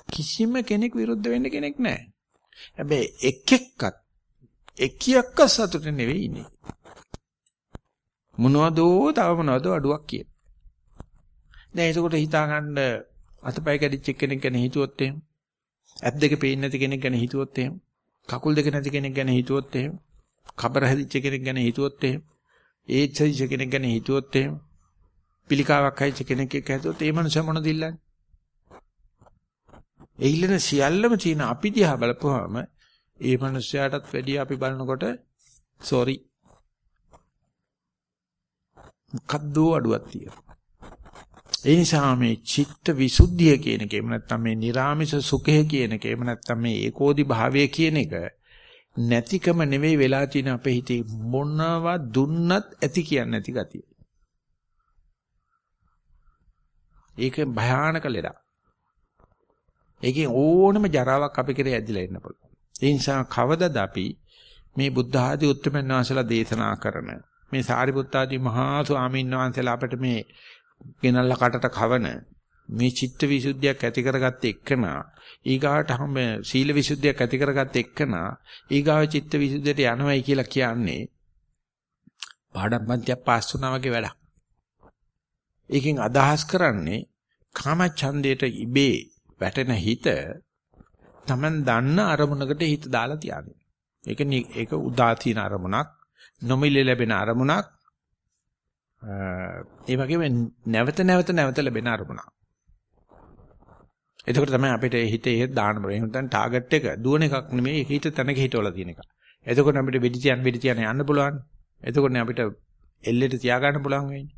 කිසිම කෙනෙක් විරුද්ධ වෙන්න කෙනෙක් නැහැ. හැබැයි එක් එක්කත් එකියක්ක සතුට නෙවෙයි ඉන්නේ. මොනවදෝ තව මොනවදෝ අඩුවක් කියන. දැන් ඒකට හිතා ගන්න අතපය කැඩිච්ච කෙනෙක් ගැන හිතුවොත් එහෙම ඇස් දෙක පේන්නේ නැති කෙනෙක් ගැන හිතුවොත් එහෙම කකුල් දෙක නැති කෙනෙක් ගැන හිතුවොත් එහෙම කබර හැදිච්ච කෙනෙක් ගැන හිතුවොත් එහෙම ඒඩ්ස් හයිච කෙනෙක් ගැන හිතුවොත් එහෙම පිළිකාවක් හයිච කෙනෙක් එක්ක හිතුවොත් ඒ මනුස්සයා මොනද ඉල්ලන්නේ? ඒ ඉල්ලන සියල්ලම තියෙන අපි දිහා බලපුවාම ඒ මිනිස්යාටත් වැඩිය අපි බලනකොට sorry මොකද්ද අඩුවක් තියෙනවා. ඒ නිසා මේ චිත්ත විසුද්ධිය කියන එක එහෙම නැත්නම් මේ නිර්ාමිෂ සුඛය කියන එක එහෙම නැත්නම් මේ ඒකෝදි භාවය කියන එක නැතිකම නෙවෙයි වෙලා තියෙන අපේ හිතේ මොනවා දුන්නත් ඇති කියන්නේ නැති ගතිය. ඒක භයානක ලෙඩක්. ඒකෙන් ඕනම ජරාවක් අපේ කෙරේ ඇදිලා ඉන්න පුළුවන්. ඒ නිසා කවදද අපි මේ බුද්ධ ආදී උත්තරමන් වහන්සේලා දේශනා කරන මේ සාරිපුත්ත ආදී මහා ස්වාමීන් වහන්සේලා අපිට මේ ගෙනල්ලා කටට කවන මේ චිත්ත විසුද්ධියක් ඇති කරගත්ත එක්කනා ඊගාට හැම සීල විසුද්ධියක් ඇති කරගත්ත එක්කනා ඊගාව චිත්ත විසුද්ධියට යනවයි කියලා කියන්නේ පාඩම් පන්තියක් පාස් වුණා වගේ වැඩක්. ඒකෙන් අදහස් කරන්නේ කාම ඡන්දයට ඉබේ වැටෙන හිත Taman දන්න අරමුණකට හිත දාලා තියාගන්න. ඒක ඒක උදාසීන අරමුණක්, නොමිලේ ලැබෙන අරමුණක්, ඒ වගේම නැවත නැවත නැවත ලැබෙන අරමුණක්. එතකොට තමයි අපිට හිතේ දාන්න බෑ. එහෙනම් දැන් ටාගට් එක දුවන එකක් නෙමෙයි ඒක හිත තැනක හිටවලා තියෙන එක. එතකොට අපිට වෙඩි තියන් වෙඩි තියන් යන්න පුළුවන්. එතකොට අපිට එල්ලෙට තියාගන්න පුළුවන් වෙන්නේ.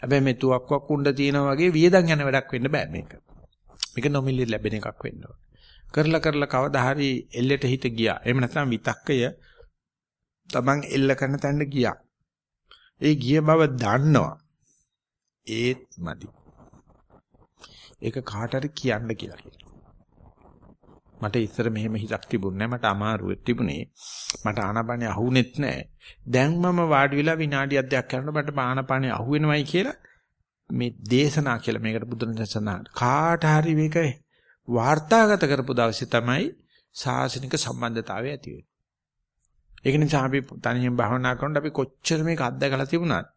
හැබැයි මේ තුවක්වක් උණ්ඩ තියෙනා වගේ වියදම් යන වැඩක් වෙන්න බෑ මේක. මේක නොමිලේ ලැබෙන එකක් වෙන්න ඕන. කරලා කරලා කවදා හරි එල්ලෙට හිත ගියා. එහෙම නැත්නම් විතක්කය තමන් එල්ල කරන තැනට ගියා. ඒ ගිය බව දන්නවා. ඒත් මදි. ඒක කාට හරි කියන්න කියලා කියනවා. මට ඉස්සර මෙහෙම හිතක් තිබුණේ නැහැ. මට අමාරුවෙත් තිබුණේ. මට ආනාපානිය අහුනෙත් නැහැ. දැන් මම වාඩි වෙලා විනාඩියක් දෙකක් කරනකොට මට ආනාපානිය අහුවෙනවයි කියලා මේ දේශනා කියලා මේකට බුදුන් දසනා කාට හරි මේක වාර්තාගත කරපු දවසේ තමයි සාසනික සම්බන්ධතාවය ඇති වෙන්නේ. ඒක නිසා අපි තනියෙන් භාවනා කරනකොට අපි කොච්චර මේක අත්දකලා තිබුණත්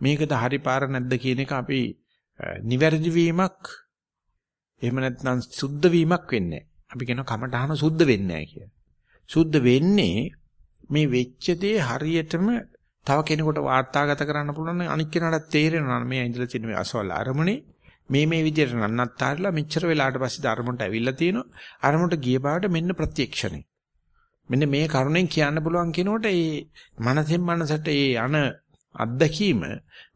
මේකද හරි පාර නැද්ද කියන එක අපි නිවැරදි වීමක් එහෙම නැත්නම් සුද්ධ වීමක් වෙන්නේ අපි කියන කමඨහන සුද්ධ වෙන්නේ නැහැ කිය. සුද්ධ වෙන්නේ මේ වෙච්ච දේ හරියටම තව කෙනෙකුට වාර්තාගත කරන්න පුළුවන් අනික් කෙනාට තේරෙනවා මේ ඇඳලා තියෙන මේ අසවල් අරමුණේ මේ මේ විදිහට නන්නත්තරලා මෙච්චර වෙලාවට පස්සේ අරමුණට ඇවිල්ලා තියෙනවා අරමුණට ගිය බාට මෙන්න ප්‍රත්‍යක්ෂණේ මෙන්න මේ කරුණෙන් කියන්න පුළුවන් කෙනෙකුට ඒ මනසෙන් මනසට ඒ අන අත්දැකීම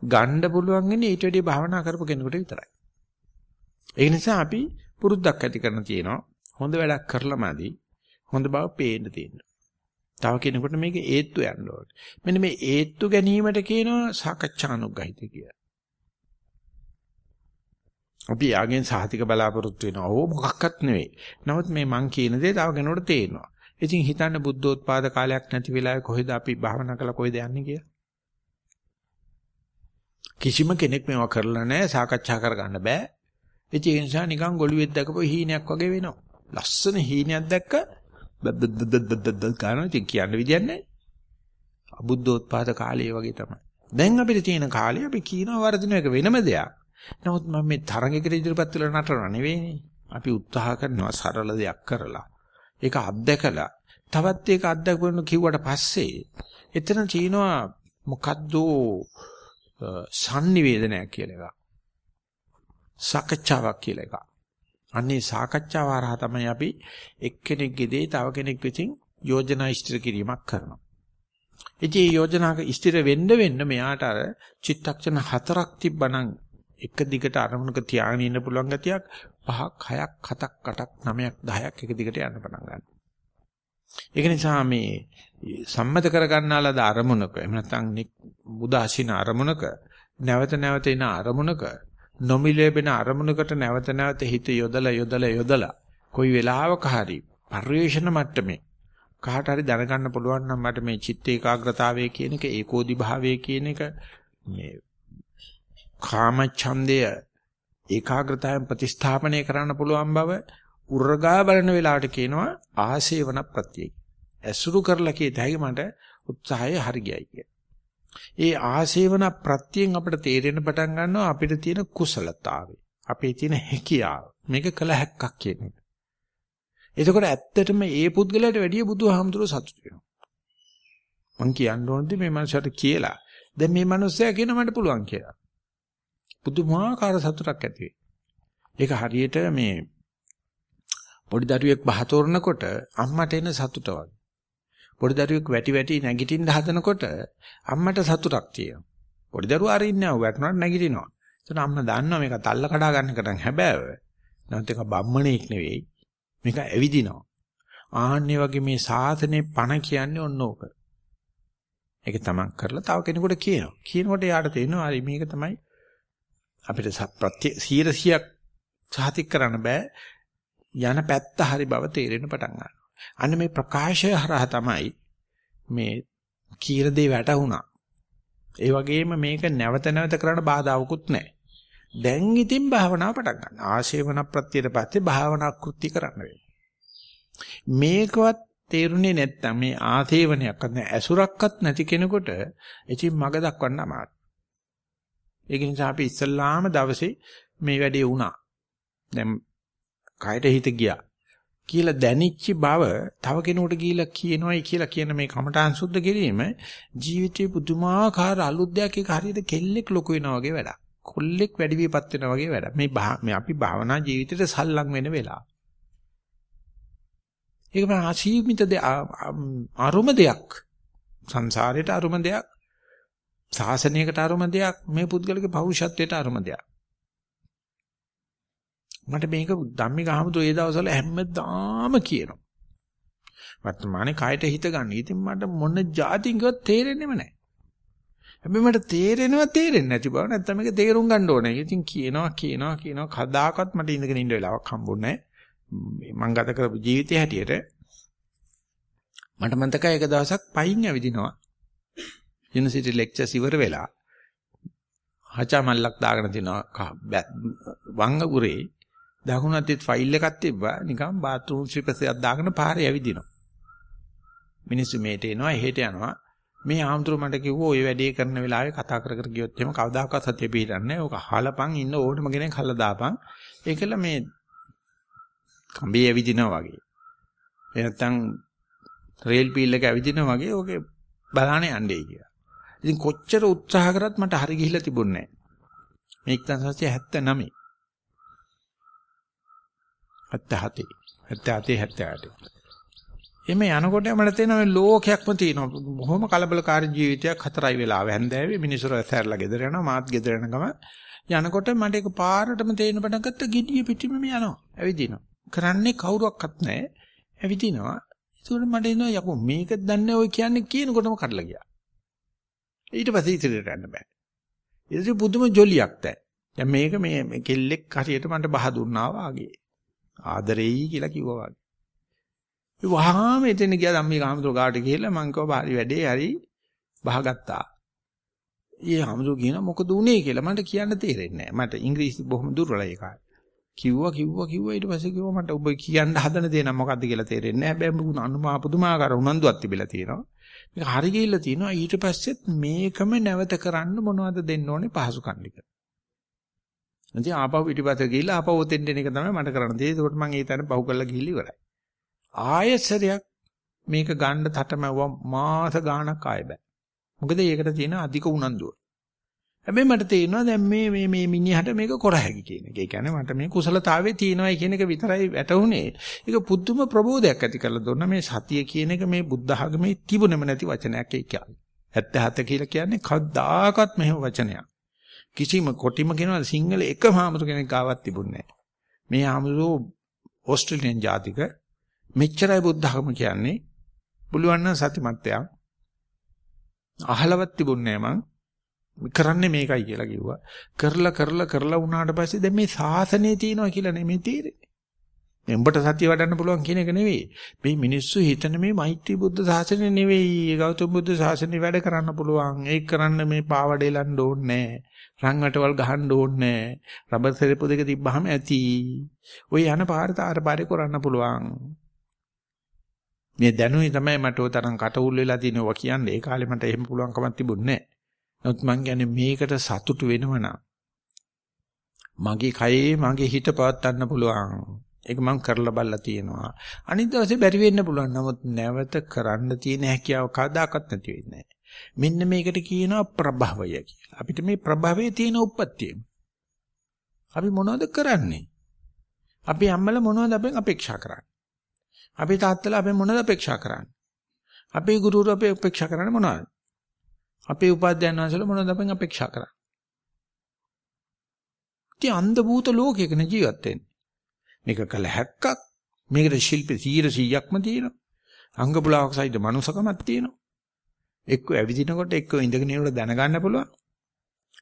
ගන්න පුළුවන් ඉන්නේ ඊට වැඩිය භාවනා කරපු කෙනෙකුට විතරයි. ඒ නිසා අපි පුරුද්දක් ඇති කරන තියෙනවා. හොඳ වැඩක් කරලාමදි හොඳ බව පේන්න තියෙනවා. තව කෙනෙකුට මේක ඒත්තු යන්න ඕනේ. මෙන්න මේ ඒත්තු ගැනීමට කියනවා සාකච්ඡානුග්‍රහිත කියලා. අපි යාගෙන් සාහිතික බලාපොරොත්තු වෙනවා. ඕ මොකක්වත් නෙවෙයි. නමුත් මේ මං කියන දේ තව කෙනෙකුට තේරෙනවා. ඉතින් හිතන්න බුද්ධෝත්පාද කාලයක් නැති වෙලාවේ කොහෙද අපි භාවනා කළා කොහෙද යන්නේ කියලා? කිසිම කෙනෙක් මේවා කරලා නැහැ සාකච්ඡා කරගන්න බෑ. ඒ නිසා නිකන් ගොළුෙක් දැකපුව හීනයක් වගේ වෙනවා. ලස්සන හීනයක් දැක්ක බද්දද්දද්දද්දද්ද ගන්න ඉතින් කියන්න විදියක් නැහැ. අබුද්ධෝත්පාද කාලය වගේ තමයි. දැන් අපිට තියෙන කාලේ අපි කියනවා වර්ධන එක වෙනම දෙයක්. නමුත් මම මේ තරඟයකට ඉදිරියපත් වෙලා නටනවා නෙවෙයිනේ. අපි උත්සාහ කරනවා සරල දෙයක් කරලා. ඒක අත්දැකලා තවත් ඒක අත්දැකපු කිව්වට පස්සේ එතන චීනවා මොකද්ද sannivedanayak කියලා එකක්. සාකච්ඡාවක් කියලා එකක්. අන්නේ සාකච්ඡාව හරහා තමයි අපි එක්කෙනෙක්ගේ දේ තව කෙනෙක් විසින් යෝජනා ඉදිරි කිරීමක් කරනවා. ඉතින් මේ යෝජනාවක ඉදිරි වෙන්න වෙන්න මෙයාට අර චිත්තක්ෂණ හතරක් තිබ්බනම් එක දිගට අරමුණක තියාගෙන ඉන්න පුළුවන් ගතියක් පහක් හයක් හතක් අටක් නවයක් 10ක් එක දිගට යන්න පටන් ගන්නවා. ඒක නිසා මේ සම්මත කරගන්නාලද අරමුණක එහෙම නැත්නම් මුදාසින අරමුණක නැවත නැවත එන අරමුණක නොමිලෙබෙන අරමුණකට නැවත නැවත හිත යොදලා යොදලා යොදලා කොයි වෙලාවක හරි පරිවේෂණ මට්ටමේ කාට හරි දැනගන්න පුළුවන් නම් මට මේ චිත්ත ඒකාග්‍රතාවය කියන එක ඒකෝදි භාවය කියන එක මේ කාම ඡන්දය ඒකාග්‍රතාවයෙන් ප්‍රතිස්ථාපනය කරන්න පුළුවන් බව උර්ගා බලන වෙලාවට කියනවා ආසේවන ප්‍රත්‍යය. ඇසුරු කරලා කියතයි මට උත්සාහය හරි ගියයි කිය. ඒ ආසේවන ප්‍රත්‍යයෙන් අපිට තේරෙන්න පටන් ගන්නවා අපිට තියෙන කුසලතාවය. අපේ තියෙන හැකියාව. මේක කළ හැක්කක් කියන එක. එතකොට ඇත්තටම ඒ පුද්ගලයාට වැඩිය බුදුහාමුදුරුවෝ සතුටු වෙනවා. මං කියන්න ඕනද මේ මනුස්සයාට කියලා. දැන් මේ මනුස්සයා කියන මට පුළුවන් කියලා. පුදුමාකාර සතුටක් ඇති වෙයි. ඒක හරියට මේ පොඩි දරුවෙක් බහ තෝරනකොට අම්මට එන සතුට වගේ. පොඩි දරුවෙක් වැටි වැටි නැගිටින්න හදනකොට අම්මට සතුටක් තියෙනවා. පොඩි දරුවා අරින්නේ නැහැ වැටුණාට නැගිටිනවා. එතන අම්මා දන්නවා මේක තල්ල කඩා ගන්න කටන් හැබෑව. නැත්නම් ඒක බම්මණෙක් නෙවෙයි. මේක ඇවිදිනවා. ආන්නේ වගේ මේ සාසනේ පණ කියන්නේ ඔන්න ඕක. ඒක තමන් කරලා තව කෙනෙකුට කියනවා. කියනකොට යාට තේරෙනවා හරි මේක තමයි අපිට ප්‍රත්‍ය 100ක් සාතික් කරන්න බෑ. යන පැත්ත හරි බව තේරෙන්න පටන් ගන්නවා. අන්න මේ ප්‍රකාශය හරහා තමයි මේ කීර දේ වැටුණා. ඒ වගේම මේක නැවත නැවත කරන්න බාධාවකුත් නැහැ. දැන් ඉතින් භාවනාව පටන් ගන්න. ආශේවන ප්‍රත්‍යයට පස්සේ භාවනා කෘත්‍ය කරන්න වෙනවා. මේකවත් තේරුනේ නැත්තම් මේ ආතේවනයක් නැත්නම් ඇසුරක්වත් නැති කෙනෙකුට ඉතින් මග දක්වන්න අමාරුයි. ඒක නිසා අපි ඉස්සල්ලාම දවසේ මේ වැඩේ වුණා. දැන් කයට හිත ගියා. කියලා දැනිච්ච බව තව කෙනෙකුට ගිහිලා කියනවායි කියලා කියන මේ කමඨාන් සුද්ධ කිරීම ජීවිතේ පුදුමාකාර අලුත් දෙයක් එක හරියට කෙල්ලෙක් ලොකු වෙනා වගේ වැඩක්. කොල්ලෙක් වැඩි විපත් වෙනා වගේ වැඩක්. මේ මේ අපි භාවනා ජීවිතේට සල්ලම් වෙන වෙලාව. ඒක මම අසීමිත අරුම දෙයක්. සංසාරේට අරුම දෙයක්. සාසනයකට අරුම දෙයක්. මේ පුද්ගලගේ පෞරුෂත්වයට අරුම දෙයක්. මට මේක ධම්මික අහමුතු ඒ දවස්වල හැමදාම කියනවා. වර්තමානයේ කයට හිත ගන්න. ඉතින් මට මොන જાතිංගවත් තේරෙන්නේම නැහැ. හැබැයි මට තේරෙනවා තේරෙන්නේ නැති බව නැත්තම් මේක තේරුම් ගන්න ඕනේ. ඉතින් කියනවා කියනවා කියනවා කදාකත් මට ඉඳගෙන ඉන්න වෙලාවක් හම්බුනේ නැහැ. මම ගත කරපු ජීවිතය හැටියට මට මතකයි එක දවසක් පයින් ඇවිදිනවා. යුනිවර්සිටි ලෙක්චර්ස් ඉවර වෙලා හචා මල්ලක් දාගෙන තිනවා වංග උරේ දකුණු අතේ ෆයිල් එකක් තිබ්බා නිකන් බාත් รู ම් ස්ලිපර්ස් එකක් දාගෙන පාරේ ඇවිදිනවා. මිනිස්සු මේට එනවා එහෙට යනවා. මේ ආම්තුරු මට කිව්වා ওই වැඩේ කරන වෙලාවේ කතා කර කර ගියොත් එහෙම කවදාකවත් සතිය පිටින්නේ ඕක අහලපන් ඉන්න ඕනම කෙනෙක් හල්ලා දාපන්. ඒකල මේ කම්බි ඇවිදිනවා වගේ. එනත්තම් රේල් පීල් එක ඇවිදිනවා වගේ ඕකේ බලානේ යන්නේ කියලා. ඉතින් කොච්චර උත්සාහ කරත් මට හරි ගිහිල්ලා තිබුණේ නැහැ. මේක 1979 77 77 78 එමේ යනකොට මට තේරෙනවා මේ ලෝකයක්ම තියෙනවා. බොහොම කලබලකාරී ජීවිතයක් හතරයි වෙලාව. හැන්දෑවේ මිනිස්සු රැසහැරලා ගෙදර යනවා මාත් ගෙදර යන ගම. යනකොට මට ඒක පාරටම තේරෙන පටන් ගත්ත gediye පිටිම මේ යනවා. ඇවිදිනවා. කරන්නේ කවුරක්වත් නැහැ. ඇවිදිනවා. ඒකට මට එනවා යකෝ මේක දන්නේ ඔය කියන්නේ කියනකොටම කඩලා ගියා. ඊට පස්සේ ඉතිරියට යන්න බෑ ඊට පුදුම ජොලියක් දැන් මේක මේ කෙල්ලෙක් හරියට මට බහ දුන්නා වාගේ ආදරෙයි කියලා කිව්වා වගේ. ඒ වහාම එතන ගියා ධම්මික ආමතුරු කාට කියලා මං කිව්වා හරි වැඩේ හරි බහගත්තා. ඊ ආමතුරු කියන මොකද උනේ කියලා මට කියන්න තේරෙන්නේ නැහැ. මට ඉංග්‍රීසි බොහොම දුර්වලයි ඒ කාලේ. කිව්වා කිව්වා කිව්වා ඊට පස්සේ කිව්වා මට ඔබ කියන්න හදන දේ නම් මොකද්ද කියලා තේරෙන්නේ නැහැ. හැබැයි අනුමා පුදුමාකාර උනන්දුවක් තිබිලා තියෙනවා. මේක හරි ගිහිල්ලා තියෙනවා ඊට පස්සෙත් මේකම නැවත කරන්න මොනවද දෙන්න ඕනේ පහසුකම් ටික. ඉතින් ආපහු පිටිපස්ස ගිහිල්ලා ආපහු ඔතෙන් එන එක තමයි මට කරන්න තියෙන්නේ. ඒකට මම ඒ තැන පහු කරලා ගිහිල්ලා ඉවරයි. ආයෙසරයක් මේක ගන්න තටමැව්වා මාස ගාණක් ආයෙ බෑ. මොකද ඒකට තියෙන අධික උනන්දුව. හැබැයි මට තේරෙනවා දැන් මේ මේ මේ මිනිහට මේක කර හැකි කියන එක. ඒ කියන්නේ මට මේ කුසලතාවයේ තියෙනවායි කියන එක විතරයි වැටහුනේ. ඒක පුදුම ප්‍රබෝධයක් ඇති කරලා දුන්න මේ සතිය කියන එක මේ බුද්ධ ආගමේ තිබුණෙම නැති වචනයක් ඒ කියන්නේ. 77 කියලා කියන්නේ කවදාකවත් මෙහෙම වචනයක්. කිසිම කොටිම කියනවා සිංහල එකම ආමතු කෙනෙක් ගාවත් තිබුණේ නැහැ. මේ ආමතු ඕස්ට්‍රේලියානු ජාතික මෙච්චරයි බුද්ධ ධර්ම කියන්නේ. පුළුවන් නම් සතිමත්යක්. අහලවත් තිබුණේ නැහැ මං. කරන්නේ මේකයි කියලා කිව්වා. කරලා කරලා කරලා වුණාට පස්සේ දැන් මේ සාසනේ තියෙනවා කියලා නෙමෙයි තේරෙන්නේ. මේ උඹට සතිය වඩන්න පුළුවන් කියන එක නෙවෙයි. මේ මිනිස්සු හිතන මේ මෛත්‍රී බුද්ධ ශාසනය නෙවෙයි. ගෞතම බුද්ධ ශාසනය වැඩ කරන්න පුළුවන්. ඒක කරන්න මේ පාවඩේ ලන්න ඕනේ රන් වටවල් ගහන්න ඕනේ රබර් සෙරප්පු දෙක තිබ්බහම ඇති. ওই යන පාරට ආර පාරේ කරන්න පුළුවන්. මේ දැනුයි තමයි මට ඔය තරම් කටඋල් වෙලා තියෙනවා කියන්නේ. ඒ කාලේ මට එහෙම පුළුවන් කමක් තිබුණේ නැහැ. නමුත් මං කියන්නේ මේකට සතුටු වෙනවනම් මගේ කයේ මගේ හිත පවත්වන්න පුළුවන්. ඒක මම කරලා බලලා තියෙනවා. අනිත් දවසේ බැරි වෙන්න පුළුවන්. නමුත් නැවත කරන්න තියෙන හැකියාව කවදාකවත් නැති වෙන්නේ නැහැ. මෙන්න මේකට කියනවා ප්‍රභවය කියලා. අපිට මේ ප්‍රභවයේ තියෙන උප්පත්තිය. අපි මොනවද කරන්නේ? අපි අම්මලා මොනවද අපෙන් අපේක්ෂා කරන්නේ? අපි තාත්තලා අපෙන් මොනවද අපේක්ෂා කරන්නේ? අපේ ගුරුවරු අපේ අපේක්ෂා කරන්නේ මොනවද? අපේ උපාධ්‍යයන් වහන්සේලා මොනවද අපෙන් අපේක්ෂා කරන්නේ? ඉතින් අන්ධ භූත ලෝකයකන ජීවත් වෙන්නේ. මේක කළ හැක්කක්. මේකට ශිල්ප 100%ක්ම තියෙනවා. අංග පුලාවක් සහිත මනුසකමක් තියෙනවා. එක්ක ඇවිදිනකොට එක්ක ඉඳගෙන ඉන්නකොට දැනගන්න පුළුවන්.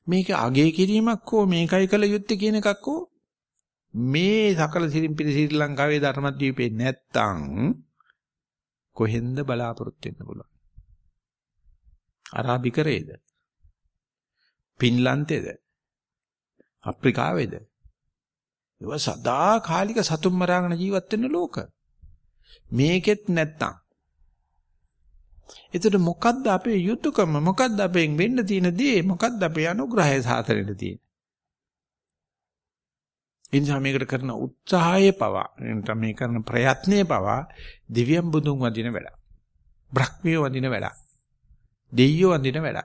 මේක අගේ කිරීමක් හෝ මේකයි කළ යුත්තේ කියන එකක් හෝ මේ සකල සිරිම්පිරි ශ්‍රී ලංකාවේ ධර්මද්වීපේ නැත්තම් කොහෙන්ද බලාපොරොත්තු වෙන්න පුළුවන්? අරාබිකරේද? පින්ලන්තේද? අප්‍රිකාවේද? ඒව සදා කාලික සතුම් මරාගෙන ජීවත් වෙන ලෝක. මේකෙත් නැත්තම්. එතකොට මොකද්ද අපේ යුතුයකම? මොකද්ද අපෙන් වෙන්න තියෙන දේ? මොකද්ද අපේ අනුග්‍රහය සාතරෙට තියෙන? ඉන්සා මේකට කරන උත්සාහය පවා නැත්නම් මේ කරන ප්‍රයත්නයේ පවා දිව්‍යම් බුදුන් වදින වැඩ. බ්‍රහ්මිය වදින වැඩ. දෙයියෝ වදින වැඩ.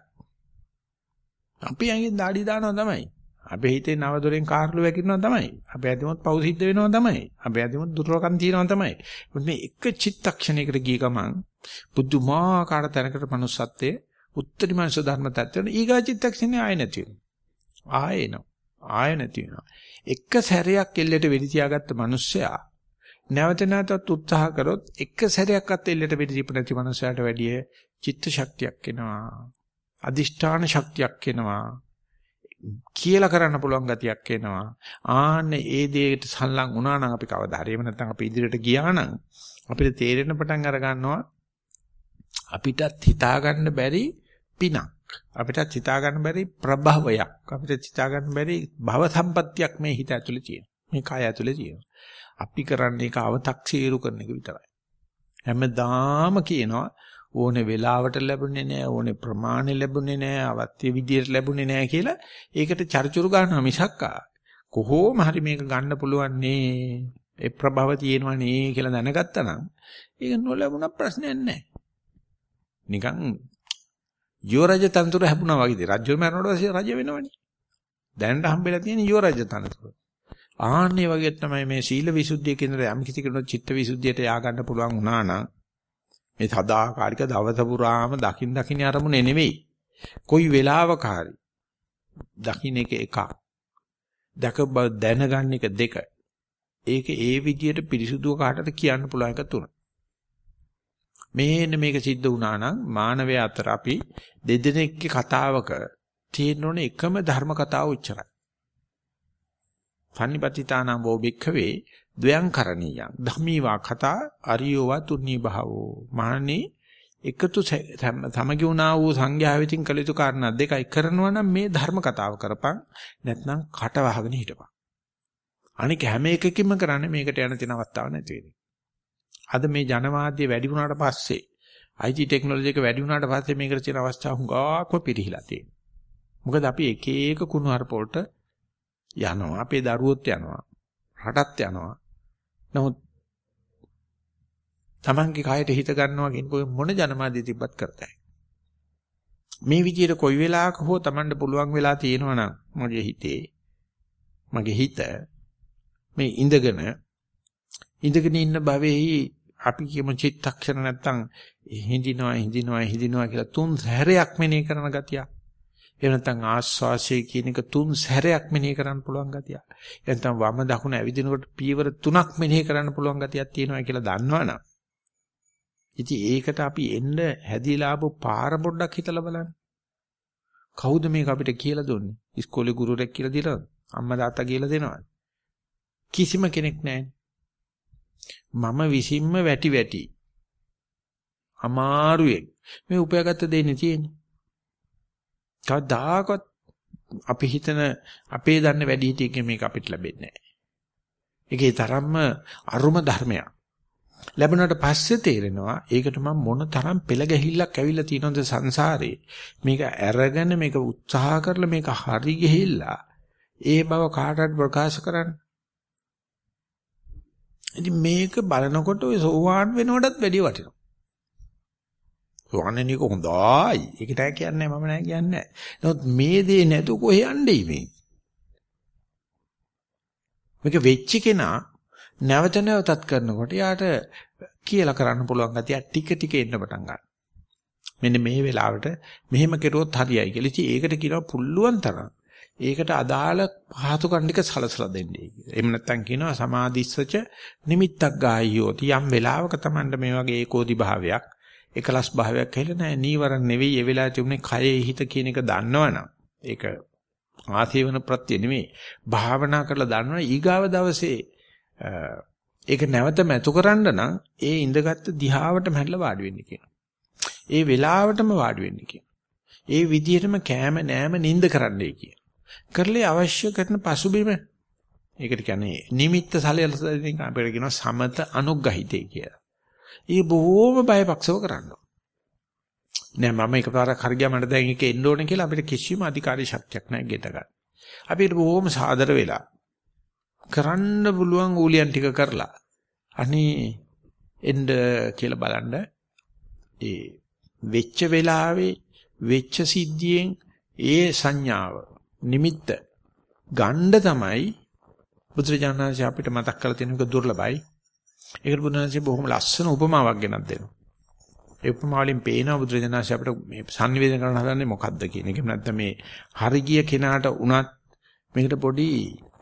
අපි අයින් දාඩි දානවා තමයි. අපේ හිතේ නව දොරෙන් කාර්ලු වැකිරෙනවා තමයි. අපේ ඇතිමුත් පව් සිද්ධ වෙනවා තමයි. අපේ ඇතිමුත් දුර්වලකම් තියෙනවා තමයි. මේ එක චිත්තක්ෂණයකට ගිය ගමන් බුදුමාකාර තැනකට manussත්වයේ උත්තරී මනස ධර්ම tattවෙන ඊගා චිත්තක්ෂණේ ආය නැති වෙනවා. ආය එනවා. ආය නැති වෙනවා. එක සැරයක් එල්ලෙට වෙඩි තියාගත්ත මිනිස්සයා නැවත නැවතත් උත්සාහ කරොත් එක සැරයක්වත් එල්ලෙට වෙඩි දීප නැති මිනිස්සයාට වැඩිය චිත්ත ශක්තියක් එනවා. අදිෂ්ඨාන ශක්තියක් එනවා. කියලා කරන්න පුළුවන් ගතියක් එනවා. ආන්න ඒ දෙයට සල්ලං වුණා නම් අපි කවදා හරි එහෙම නැත්නම් අපි ඉදිරියට ගියා නම් අපිට තේරෙන පටන් අර ගන්නවා අපිටත් හිතා ගන්න බැරි පිනක්. අපිටත් හිතා ගන්න බැරි ප්‍රභවයක්. අපිට හිතා ගන්න බැරි භව සම්පත්තියක් මේ හිත ඇතුලේ තියෙනවා. මේ කය ඇතුලේ තියෙනවා. අපි කරන්නේ ඒක අව탁සීරු කරන එක විතරයි. හැමදාම කියනවා ඕනේ වෙලාවට ලැබුණේ නැහැ ඕනේ ප්‍රමාණය ලැබුණේ නැහැ අවත්‍ය විදියට ලැබුණේ නැහැ කියලා ඒකට චර්චුරු ගන්නවා මිසක් කොහොම හරි මේක ගන්න පුළුවන් නේ ඒ ප්‍රභව තියෙනවා නේ කියලා දැනගත්තා නම් ඒක නොලැබුණ ප්‍රශ්නයක් නැහැ නිකන් යෝ රජ තනතුර හැපුණා වගේද රජු මරනකොට පස්සේ රජ වෙනවනේ. දැනට හම්බෙලා තියෙන යෝ රජ තනතුර. ආන්නේ වගේ තමයි මේ සීල විසුද්ධිය කියන යම් කිසි කෙනෙකුට චිත්ත විසුද්ධියට යා ගන්න පුළුවන් වුණා නම් මේ සදාකාලික දවස පුරාම දකින් දකින් අරමුණේ නෙවෙයි. කොයි වෙලාවක හරි දකින්න එක එකක්. දැක බව දැනගන්න එක දෙක. ඒක ඒ විදියට පිරිසුදුව කාටද කියන්න පුළුවන් එක තුන. මේන්න මේක සිද්ධ වුණා නම් මානවය අතර අපි දෙදෙනෙක්ගේ කතාවක තියෙන ඕනේ එකම ධර්ම කතාව උච්චරයි. Fannipatitānaṁ vo bhikkave ද්වයං කරණීයං ධම්මීවා කතා අරියෝවා තුන්නී භාවෝ මහණනි එකතු සමගි වුණා වූ සංඝයා විසින් කළ යුතු කාරණා දෙකයි කරනවා නම් මේ ධර්ම කතාව කරපන් නැත්නම් කට වහගෙන හිටපන් අනික හැම එකකින්ම කරන්නේ මේකට යන තියෙන අවස්ථාවක් නැති වෙන්නේ. අද මේ ජනමාධ්‍ය වැඩි වුණාට පස්සේ IT ටෙක්නොලොජි එක වැඩි වුණාට පස්සේ මේකට තියෙන අවස්ථාව හුඟක්ම පිරිහිලා තියෙනවා. මොකද අපි එක එක කුණු හරප වලට යනවා අපේ දරුවොත් යනවා රටත් යනවා නමුත් Tamange කයට හිත ගන්නවා කියන මොන ජනමාධ්‍ය තිබ්බත් කරතයි. මේ විදිහට කොයි වෙලාවක හෝ Tamanට පුළුවන් වෙලා තියෙනවා නම් මගේ හිතේ මගේ හිත මේ ඉඳගෙන ඉඳගෙන ඉන්න භවෙහි අපි කියමු චිත්තක්ෂණ නැත්තම් හිඳිනවා හිඳිනවා හිඳිනවා කියලා තුන් සැරයක් මෙනේ කරන ගතියක්. එහෙම නැත්නම් ආස්වාසය කියන එක තුන් සැරයක් මෙනෙහි කරන්න පුළුවන් ගතිය. එහෙනම් වම දකුණ ඇවිදිනකොට පීවර තුනක් මෙනෙහි කරන්න පුළුවන් ගතියක් තියෙනවා කියලා දන්නවනම් ඉතින් ඒකට අපි එන්න හැදිලා ආපු පාර පොඩ්ඩක් හිතලා බලන්න. කවුද මේක අපිට කියලා දුන්නේ? ඉස්කෝලේ ගුරුවරයෙක් කියලා දෙනවද? අම්මා තාත්තා කියලා දෙනවද? කිසිම කෙනෙක් නැහැ. මම විසින්ම වැටි වැටි අමාරුවෙන් මේ උපයාගත්ත දෙන්නේ තියෙන්නේ. කවදාකවත් අපි හිතන අපේ දන්න වැඩි හිටියකින් මේක අපිට ලැබෙන්නේ නැහැ. ඒකේ තරම්ම අරුම ධර්මයක්. ලැබුණාට පස්සේ තේරෙනවා ඒකට මම මොන තරම් පෙළ ගැහිල්ලක් ඇවිල්ලා තියෙනවද සංසාරේ. මේක අරගෙන මේක උත්සාහ කරලා මේක හරි ගිහිල්ලා ඒ බව කාටවත් ප්‍රකාශ කරන්න. ඉතින් මේක බලනකොට ඔය සෝවාන් වෙනවටත් වැඩිය වටිනවා. සෝවාන් වෙන එක හොඳයි. ඒකට කියන්නේ මම නෑ කියන්නේ. නමුත් මේ දේ නැතු කොහෙ යන්නේ මේ? මේක වෙච්ච කෙනා නැවත නැවතත් කරනකොට යාට කියලා කරන්න පුළුවන් ගතිය ටික ටික එන්න පටන් ගන්නවා. මෙන්න මේ වෙලාවට මෙහෙම කෙරුවොත් හරියයි කියලා. ඉතින් ඒකට කියනවා පුළුවන් තරම්. ඒකට අදාළ පහතු කණ්ඩික සලසලා දෙන්නේ කියලා. එහෙම නැත්නම් කියනවා සමාධිස්සච නිමිත්තක් ගායියෝති යම් වෙලාවක Tamanට මේ වගේ ඒකෝදි භාවයක් එකලස් භාවයක් කියලා නෑ නීවරණ නෙවෙයි ඒ වෙලාවේ තිබුණේ කයේ හිත කියන එක දන්නවනම් ඒක ආසේවන ප්‍රත්‍ය නෙවෙයි භාවනා කරලා දන්නවනම් ඊගාව දවසේ ඒක නැවත මැතු කරන්න නම් ඒ ඉඳගත් දිහාවට මැරලා වාඩි වෙන්න කියනවා. ඒ වෙලාවටම වාඩි වෙන්න කියනවා. ඒ විදිහටම කෑම නෑම නිින්ද කරන්නයි කියනවා. කරලේ අවශ්‍ය කරන පසුබිම ඒකට කියන්නේ නිමිත්ත සලයලසෙන් අපිට කියනවා සමත අනුග්‍රහිතේ කියලා. ඒ බොහෝම බයපක්ෂව කරනවා. නෑ මම එකපාරක් හරි ගියා මට දැන් ඒක එන්න ඕනේ කියලා අපිට කිසිම අධිකාරී ශක්තියක් නෑ ගෙට ගන්න. අපිට බොහෝම සාදර වෙලා කරන්න පුළුවන් ඌලියන් ටික කරලා අනේ එන්න කියලා බලන්න ඒ වෙච්ච වෙලාවේ වෙච්ච සිද්ධියෙන් ඒ සංඥාව නිමිත්ත ගණ්ඩ තමයි බුදුරජාණන්සේ අපිට මතක් කරලා තියෙන එක දුර්ලභයි. ඒකට බුදුරජාණන්සේ බොහොම ලස්සන උපමාවක් ගෙනත් දෙනවා. ඒ උපමාවලින් පේනවා බුදුරජාණන්සේ අපිට මේ sannivedana කරන්න හදන්නේ මොකද්ද කියන එක. නැත්නම් මේ හරි ගිය කෙනාට උනත් මේකට පොඩි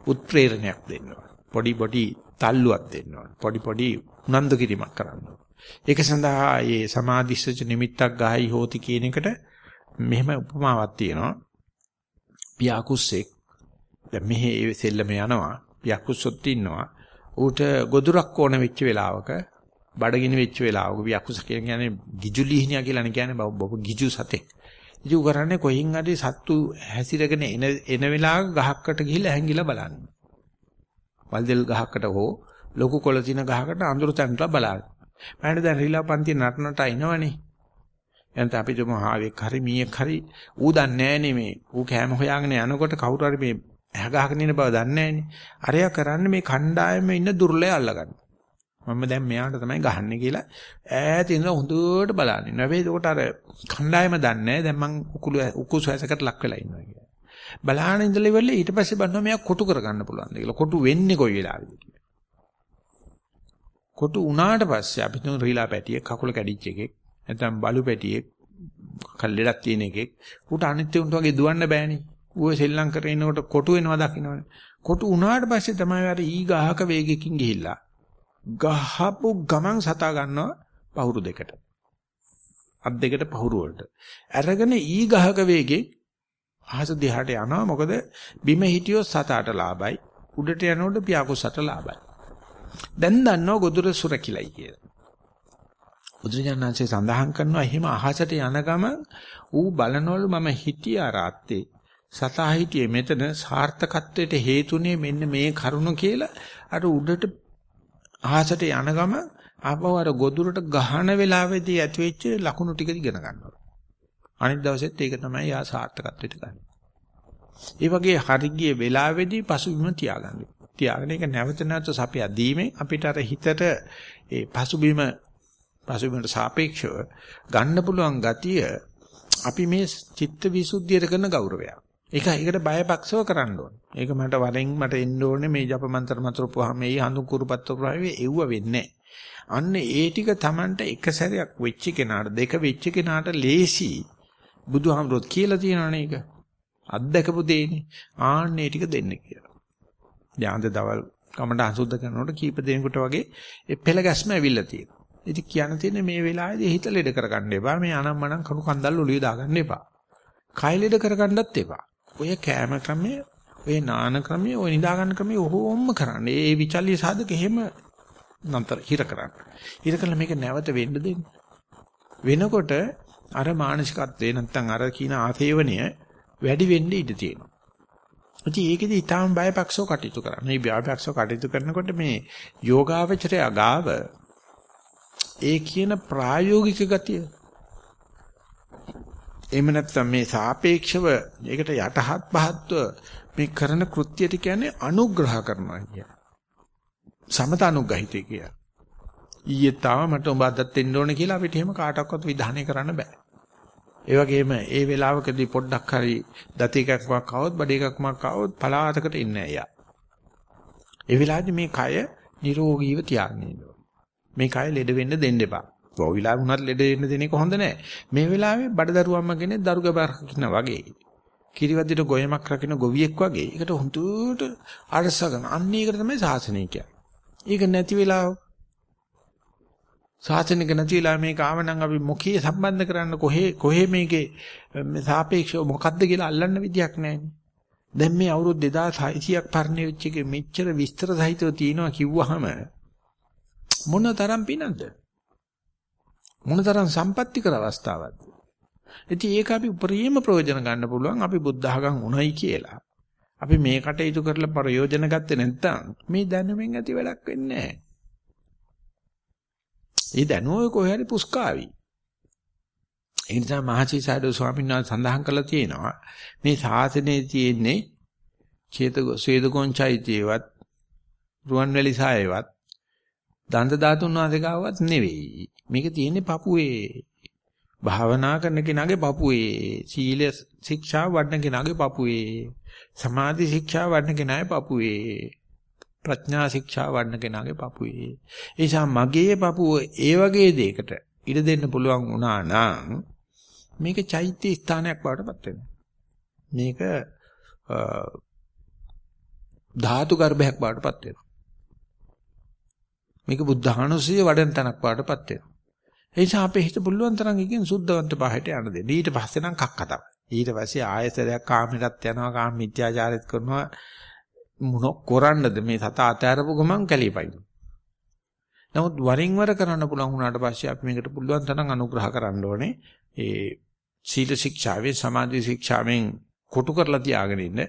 උත්ප්‍රේරණයක් දෙන්නවා. පොඩි පොඩි තල්ලුවක් දෙන්නවා. පොඩි පොඩි උනන්දු කිරීමක් කරනවා. ඒක සඳහා මේ සමාධිස්සච නිමිත්තක් ගහයි හෝති කියන එකට මෙහෙම උපමාවක් තියෙනවා. පියාකුස්සෙක් දැන් මෙහි ඒ සෙල්ලම යනවා පියාකුස්සොත් ඉන්නවා ඌට ගොදුරක් ඕන වෙච්ච වෙලාවක බඩගිනි වෙච්ච වෙලාවක පියාකුස්ස කියන්නේ ගිජුලිහිනියා කියලා කියන්නේ බොබ ගිජු සතෙක්. ඉතින් කරන්නේ කොහින් හරි සත්තු හැසිරගෙන එන එන වෙලාවක ගහක්කට ගිහිල්ලා හැංගිලා බලන්න. වල්දෙල් ගහකට හෝ ලොකු කොළ තින ගහකට අඳුර තැන්ට බලන්න. මම දැන් රීලා පන්ති නටනට අිනවනේ එනත අපි තුම හාවෙක් හරි මීයක් හරි ඌ දන්නේ නැහනේ මේ. ඌ කෑම හොයාගෙන යනකොට කවුරු හරි මේ ඇහගහගෙන ඉන්න බව දන්නේ නැහනේ. අරයා කරන්නේ මේ කණ්ඩායමේ ඉන්න දුර්ලභය අල්ලගන්න. මම දැන් මෙයාට තමයි ගහන්නේ කියලා ඈත ඉඳලා හොඳට බලන්නේ. නැවෙයි ඒකට අර කණ්ඩායම දන්නේ නැහැ. දැන් මං උකුළු උකුසු ඇසකට ලක් වෙලා ඉන්නවා කියලා. බලාන ඉඳලා ඉවරලා ඊට පස්සේ බලනවා මෙයා කොටු කරගන්න පුළුවන්ද කියලා. කොටු වෙන්නේ කොයි වෙලාවෙද කියලා. කොටු උනාට පස්සේ අපි තුන් රීලා පැටියෙක් කකුල කැඩිච්ච එකෙක් නැත්නම් බලු පැටියෙක් කල්ලෙඩක් තියෙන එකෙක් ඌට අනිත් උන්ට වගේ දුවන්න බෑනේ. ඌ සෙල්ලම් කරගෙන ඉනකොට කොටු වෙනවා දකින්නවනේ. කොටු උනාට පස්සේ තමයි අර ඊ ගහක වේගකින් ගිහිල්ලා ගහපු ගමන් සතා ගන්නවා පහුරු දෙකට. අත් දෙකට පහුරු වලට. අරගෙන ඊ ගහක වේගෙන් අහස දිහාට යනවා මොකද බිම හිටියොත් සතාට ලාභයි උඩට යනකොට පියාකුසට ලාභයි. දැන් දන්නව ගොදුර සුරකිලයි කියලා. බුදුරජාණන්සේ සඳහන් කරනවා එහෙම අහසට යන ගමන් ඌ බලනවලු මම හිටියා රාත්තේ සතා හිටියේ මෙතන සාර්ථකත්වයට හේතුනේ මෙන්න මේ කරුණ කියලා අර උඩට අහසට යන ගමන් ආපහු අර ගොදුරට ගහන වෙලාවේදී ඇතිවෙච්ච ලකුණු ටික ඉගෙන ගන්නවා. අනිත් දවසෙත් ඒක තමයි යා සාර්ථකත්වයට ගන්න. ඒ වගේ හරිගිය වෙලාවේදී පසුබිම තියාගන්න. තියාගෙන ඒක නැවත නැවත සපියා දීමෙන් අපිට අර හිතට ඒ පසුබිම පසුබිමට සාපේක්ෂව ගන්න පුළුවන් ගතිය අපි මේ චිත්ත විසුද්ධියට කරන ගෞරවයක්. ඒක ඒකට බයපක්ෂව කරන්න ඕන. ඒක මට වරෙන් මට එන්න ඕනේ මේ ජප මන්ත්‍ර මතරපුවාම මේ හඳු කුරුපත්තු ප්‍රාවේ එව්ව වෙන්නේ අන්න ඒ ටික Tamanට එක සැරයක් වෙච්ච කෙනාට දෙක වෙච්ච කෙනාට ලේසි බුදුහාමුදුරුවෝ කියලා තියෙනවනේ ඒක. අත්දකපු දෙන්නේ. ආන්න ඒ ටික දෙන්න කියලා. යාන්ද දවල් කමඩ අසුද්ධ කරනකොට කීප දෙනෙකුට වගේ ඒ පෙළ ගැස්ම ඇවිල්ලා තියෙනවා. ඉතින් කියන්න තියෙන්නේ මේ වෙලාවේදී හිත ලෙඩ කරගන්න එපා. මේ අනම්මනම් කණු කන්දල් ඔලිය දාගන්න එපා. කය ලෙඩ කරගන්නත් එපා. ඔය කෑම ක්‍රමය, ඔය නාන ක්‍රමය, ඔය නිදා ගන්න ක්‍රමය ඔහොම කරන්න. ඒ විචල්්‍ය සාධක එහෙම නතර හිර කරන්න. හිර කළා මේක නැවත වෙන්න දෙන්න. වෙනකොට අර මානසිකත්වේ නැත්තම් අර කියන ආතේවණය වැඩි වෙන්න ඉඩ තියෙනවා. ඉතින් ඒකෙදි ඊටාම් බයපක්ෂව කටයුතු කරන්න. මේ බයපක්ෂව කටයුතු කරනකොට මේ යෝගාවචරය අගාව ඒ කියන ප්‍රායෝගික ගතිය එහෙම නැත්නම් මේ සාපේක්ෂව ඒකට යටහත් පහත්ව මේ කරන කෘත්‍යටි කියන්නේ අනුග්‍රහ කරනවා කිය. සමත අනුග්‍රහිතය කිය. ඊයේ තාම මට උඹ අදත් එන්න ඕනේ කියලා අපිට එහෙම කාටවත් විධානය කරන්න බෑ. ඒ වගේම ඒ වෙලාවකදී පොඩ්ඩක් හරි දති එකක්මක් આવොත් බඩ එකක්මක් આવොත් පලාතකට ඉන්නේ අයියා. ඒ වෙලාවේදී මේ කය නිරෝගීව තියාගන්න ඕනේ. මේ කය ලෙඩ වෙන්න දෙන්න එපා. ඔය වෙලාවෙ උනත් ලෙඩ වෙන්න දෙන එක හොඳ නෑ. මේ වෙලාවේ බඩ දරුවම්ම කෙනෙක් දරු ගැබක් වගේ. කිරිවැද්දට ගොයමක් රකින්න ගොවියෙක් වගේ. ඒකට හුදුට අරසගෙන අන්න ඒකට තමයි සාසනය කියන්නේ. ඒක නැති වෙලාව සාසනික නැතිලා මේක ආවනම් අපි මොකී සම්බන්ධ කරන්න කොහේ කොහේ මේකේ සාපේක්ෂව මොකද්ද කියලා අල්ලන්න විදියක් නැහැනේ. දැන් මේ අවුරුදු 2600ක් පරණ වෙච්ච එකේ මෙච්චර විස්තර සහිතව තියෙනවා කිව්වහම මොන තරම් පිනක්ද? මොන තරම් සම්පත්‍ති කර අවස්ථාවක්ද? ඉතින් ඒක අපි උපරිම ප්‍රයෝජන ගන්න පුළුවන් අපි බුද්ධඝම් උණයි කියලා. අපි මේ කටයුතු කරලා ප්‍රයෝජන ගත්තේ නැත්නම් මේ දැනුමින් ඇති වැඩක් වෙන්නේ නැහැ. ඒ දැනුම කොහේ හරි පුස්කාවි. ඒ නිසා මහචීසාරද ස්වාමීන් වහන්සේ සඳහන් කළා තියෙනවා මේ ශාසනයේ තියෙන්නේ චේත සේදකොන්චයිතියවත් රුවන්වැලි සායවත් දන්ත ධාතුන් වහන්සේ ගාවත් නෙවෙයි. මේක තියෙන්නේ පපුවේ. භාවනා කරන කෙනාගේ පපුවේ. සීල ශික්ෂා වඩන කෙනාගේ පපුවේ. සමාධි ශික්ෂා වඩන කෙනාගේ පපුවේ. ප්‍රඥා ශික්ෂා වඩන කෙනාගේ පපුවේ. ඒ නිසා මගේ පපුව ඒ වගේ දෙයකට ඉඩ දෙන්න පුළුවන් වුණා නම් මේක චෛත්‍ය ස්ථානයක් බවට පත් වෙනවා. මේක ධාතු ගර්භයක් බවට පත් වෙනවා. මේක බුද්ධානුසය වඩන තැනක් බවට පත් වෙනවා. ඒ නිසා අපේ හිත පුළුවන් තරම් එකකින් සුද්ධවන්ත පහයට යන්න දෙන්න. ඊට පස්සේ නම් කක්ක තමයි. ඊට පස්සේ ආයසරයක් කාමයටත් යනවා කාම මිත්‍යාචාරයත් කරනවා මොන කරන්නද මේ සතා අතෑරපු ගමන් කැලීපයින්. නමුත් වරින් වර කරන්න පුළුවන් වුණාට පස්සේ අපි මේකට පුළුවන් තරම් අනුග්‍රහ කරන්න ඕනේ. ඒ සීල ශික්ෂාවේ සමාධි ශික්ෂාවෙන් කොටු කරලා තියාගෙන ඉන්න.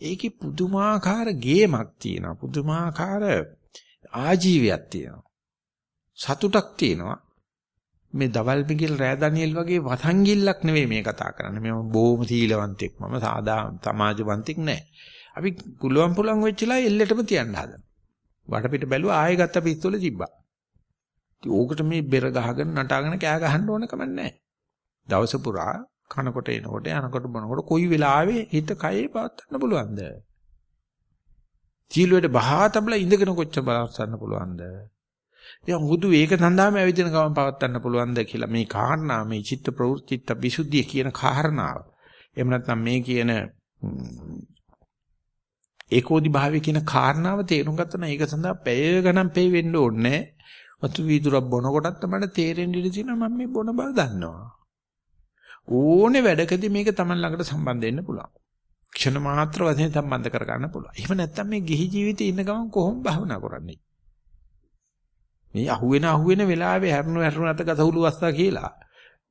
ඒකේ පුදුමාකාර ගේමක් තියෙනවා. පුදුමාකාර ආජීවයක් තියෙනවා. සතුටක් තියෙනවා. මේ දවල් මිගිල් රෑ දනියෙල් වගේ වතංගිල්ලක් නෙවෙයි මේ කතා කරන්නේ. මම බොහොම සීලවන්තෙක්. මම සාදා සමාජවන්තෙක් නෑ. අපි කුලුවන් පුලුවන් වෙච්චලා එල්ලෙටම තියන්න හදන. වටපිට බැලුවා ආයෙ ගත්ත පිස්තෝලේ තිබ්බා. ඉතින් ඕකට මේ බෙර ගහගෙන නටාගෙන කෑ ගහන්න ඕන කම නැහැ. දවස පුරා කනකොට එනකොට යනකොට බොනකොට කොයි වෙලාවෙ හිත කයේ පවත්වන්න පුළුවන්ද? සීලුවට බහා තබලා ඉඳගෙන කොච්චර බලස්සන්න පුළුවන්ද? ඉතින් හුදු ඒක සඳහාම ඇවිදින ගමන් පවත්වන්න පුළුවන්ද කියලා මේ කාරණා මේ චිත්ත ප්‍රවෘත්ති චිත්ත විසුද්ධිය කියන කාරණාව. එහෙම නැත්නම් මේ කියන ඒකෝදි භාවය කියන කාරණාව තේරුම් ගත්තා නම් ඒක සඳහා පැය ගණන් පෙයි වෙන්න ඕනේ වතු වීදුරක් බොන කොටත් තමයි තේරෙන්න ඉඩ තියෙනවා මම මේ බොන බව දන්නවා ඕනේ වැඩකදී මේක Taman ළඟට සම්බන්ධ වෙන්න පුළුවන් ක්ෂණ මාත්‍ර වශයෙන් සම්බන්ධ කර ගන්න පුළුවන්. එහෙම නැත්නම් මේ ගිහි ජීවිතේ ඉන්න ගමන් කොහොම භාවනා කරන්නේ? මේ අහුවෙන අහුවෙන වෙලාවේ හැරුණු හැරුණු අත ගසහුළු වස්සා කියලා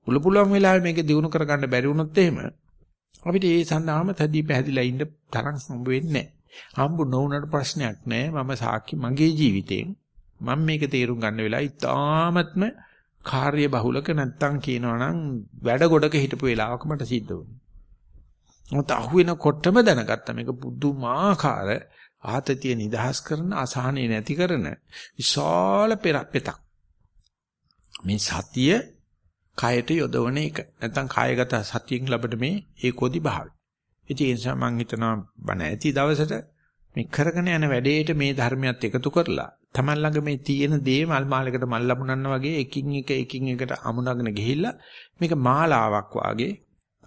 පුළු පුළුවන් වෙලාවේ මේක දිනු කරගන්න බැරි වුණොත් එහෙම අපිට ඒ සඳහාම තදී පැහැදිලා ඉන්න තරම් හම්බ වෙන්නේ නැහැ. හම්බු නොවුනට ප්‍රශ්නයක් නෑ මම සාක්ෂි මගේ ජීවිතයෙන්. මම මේක තේරුම් ගන්න වෙලාව ඉතාමත්ම කාර්ය බහුලක නැත්තම් කියනවනම් වැඩ ගොඩක හිටපු වෙලාවක මට සිද්ධ වුණා. මොකද අහුවෙනකොටම දැනගත්තා මේක පුදුමාකාර ආතතිය නිදහස් කරන අසහනෙ නැති කරන විශාල පෙරපෙතක්. මේ සතිය කයට යොදවන එක. නැත්තම් කායගත සතියෙන් ලැබෙන මේ ඒකෝදි භාවය. ඉතින් ඒ නිසා මම හිතනවා බණ ඇති දවසට මේ කරගෙන යන වැඩේට මේ ධර්මයක් එකතු කරලා Taman ළඟ මේ තියෙන දේ මල් මාලයකට මල් ලැබුණන්න වගේ එකින් එක එකින් එකට අමුණගෙන ගිහිල්ලා මේක මාලාවක් වාගේ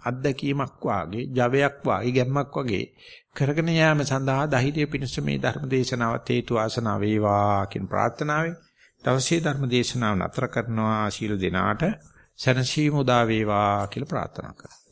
අත්දැකීමක් වාගේ ජවයක් වාගේ ගැම්මක් වගේ කරගෙන යාම සඳහා ධෛර්ය පිණිස මේ ධර්ම දේශනාවත් හේතු ආසනාව වේවා කියන ප්‍රාර්ථනාවෙන් දවසේ ධර්ම දේශනාව නතර කරනවා. ශීල දෙනාට සනසීමු දා වේවා කියලා ප්‍රාර්ථනා කරා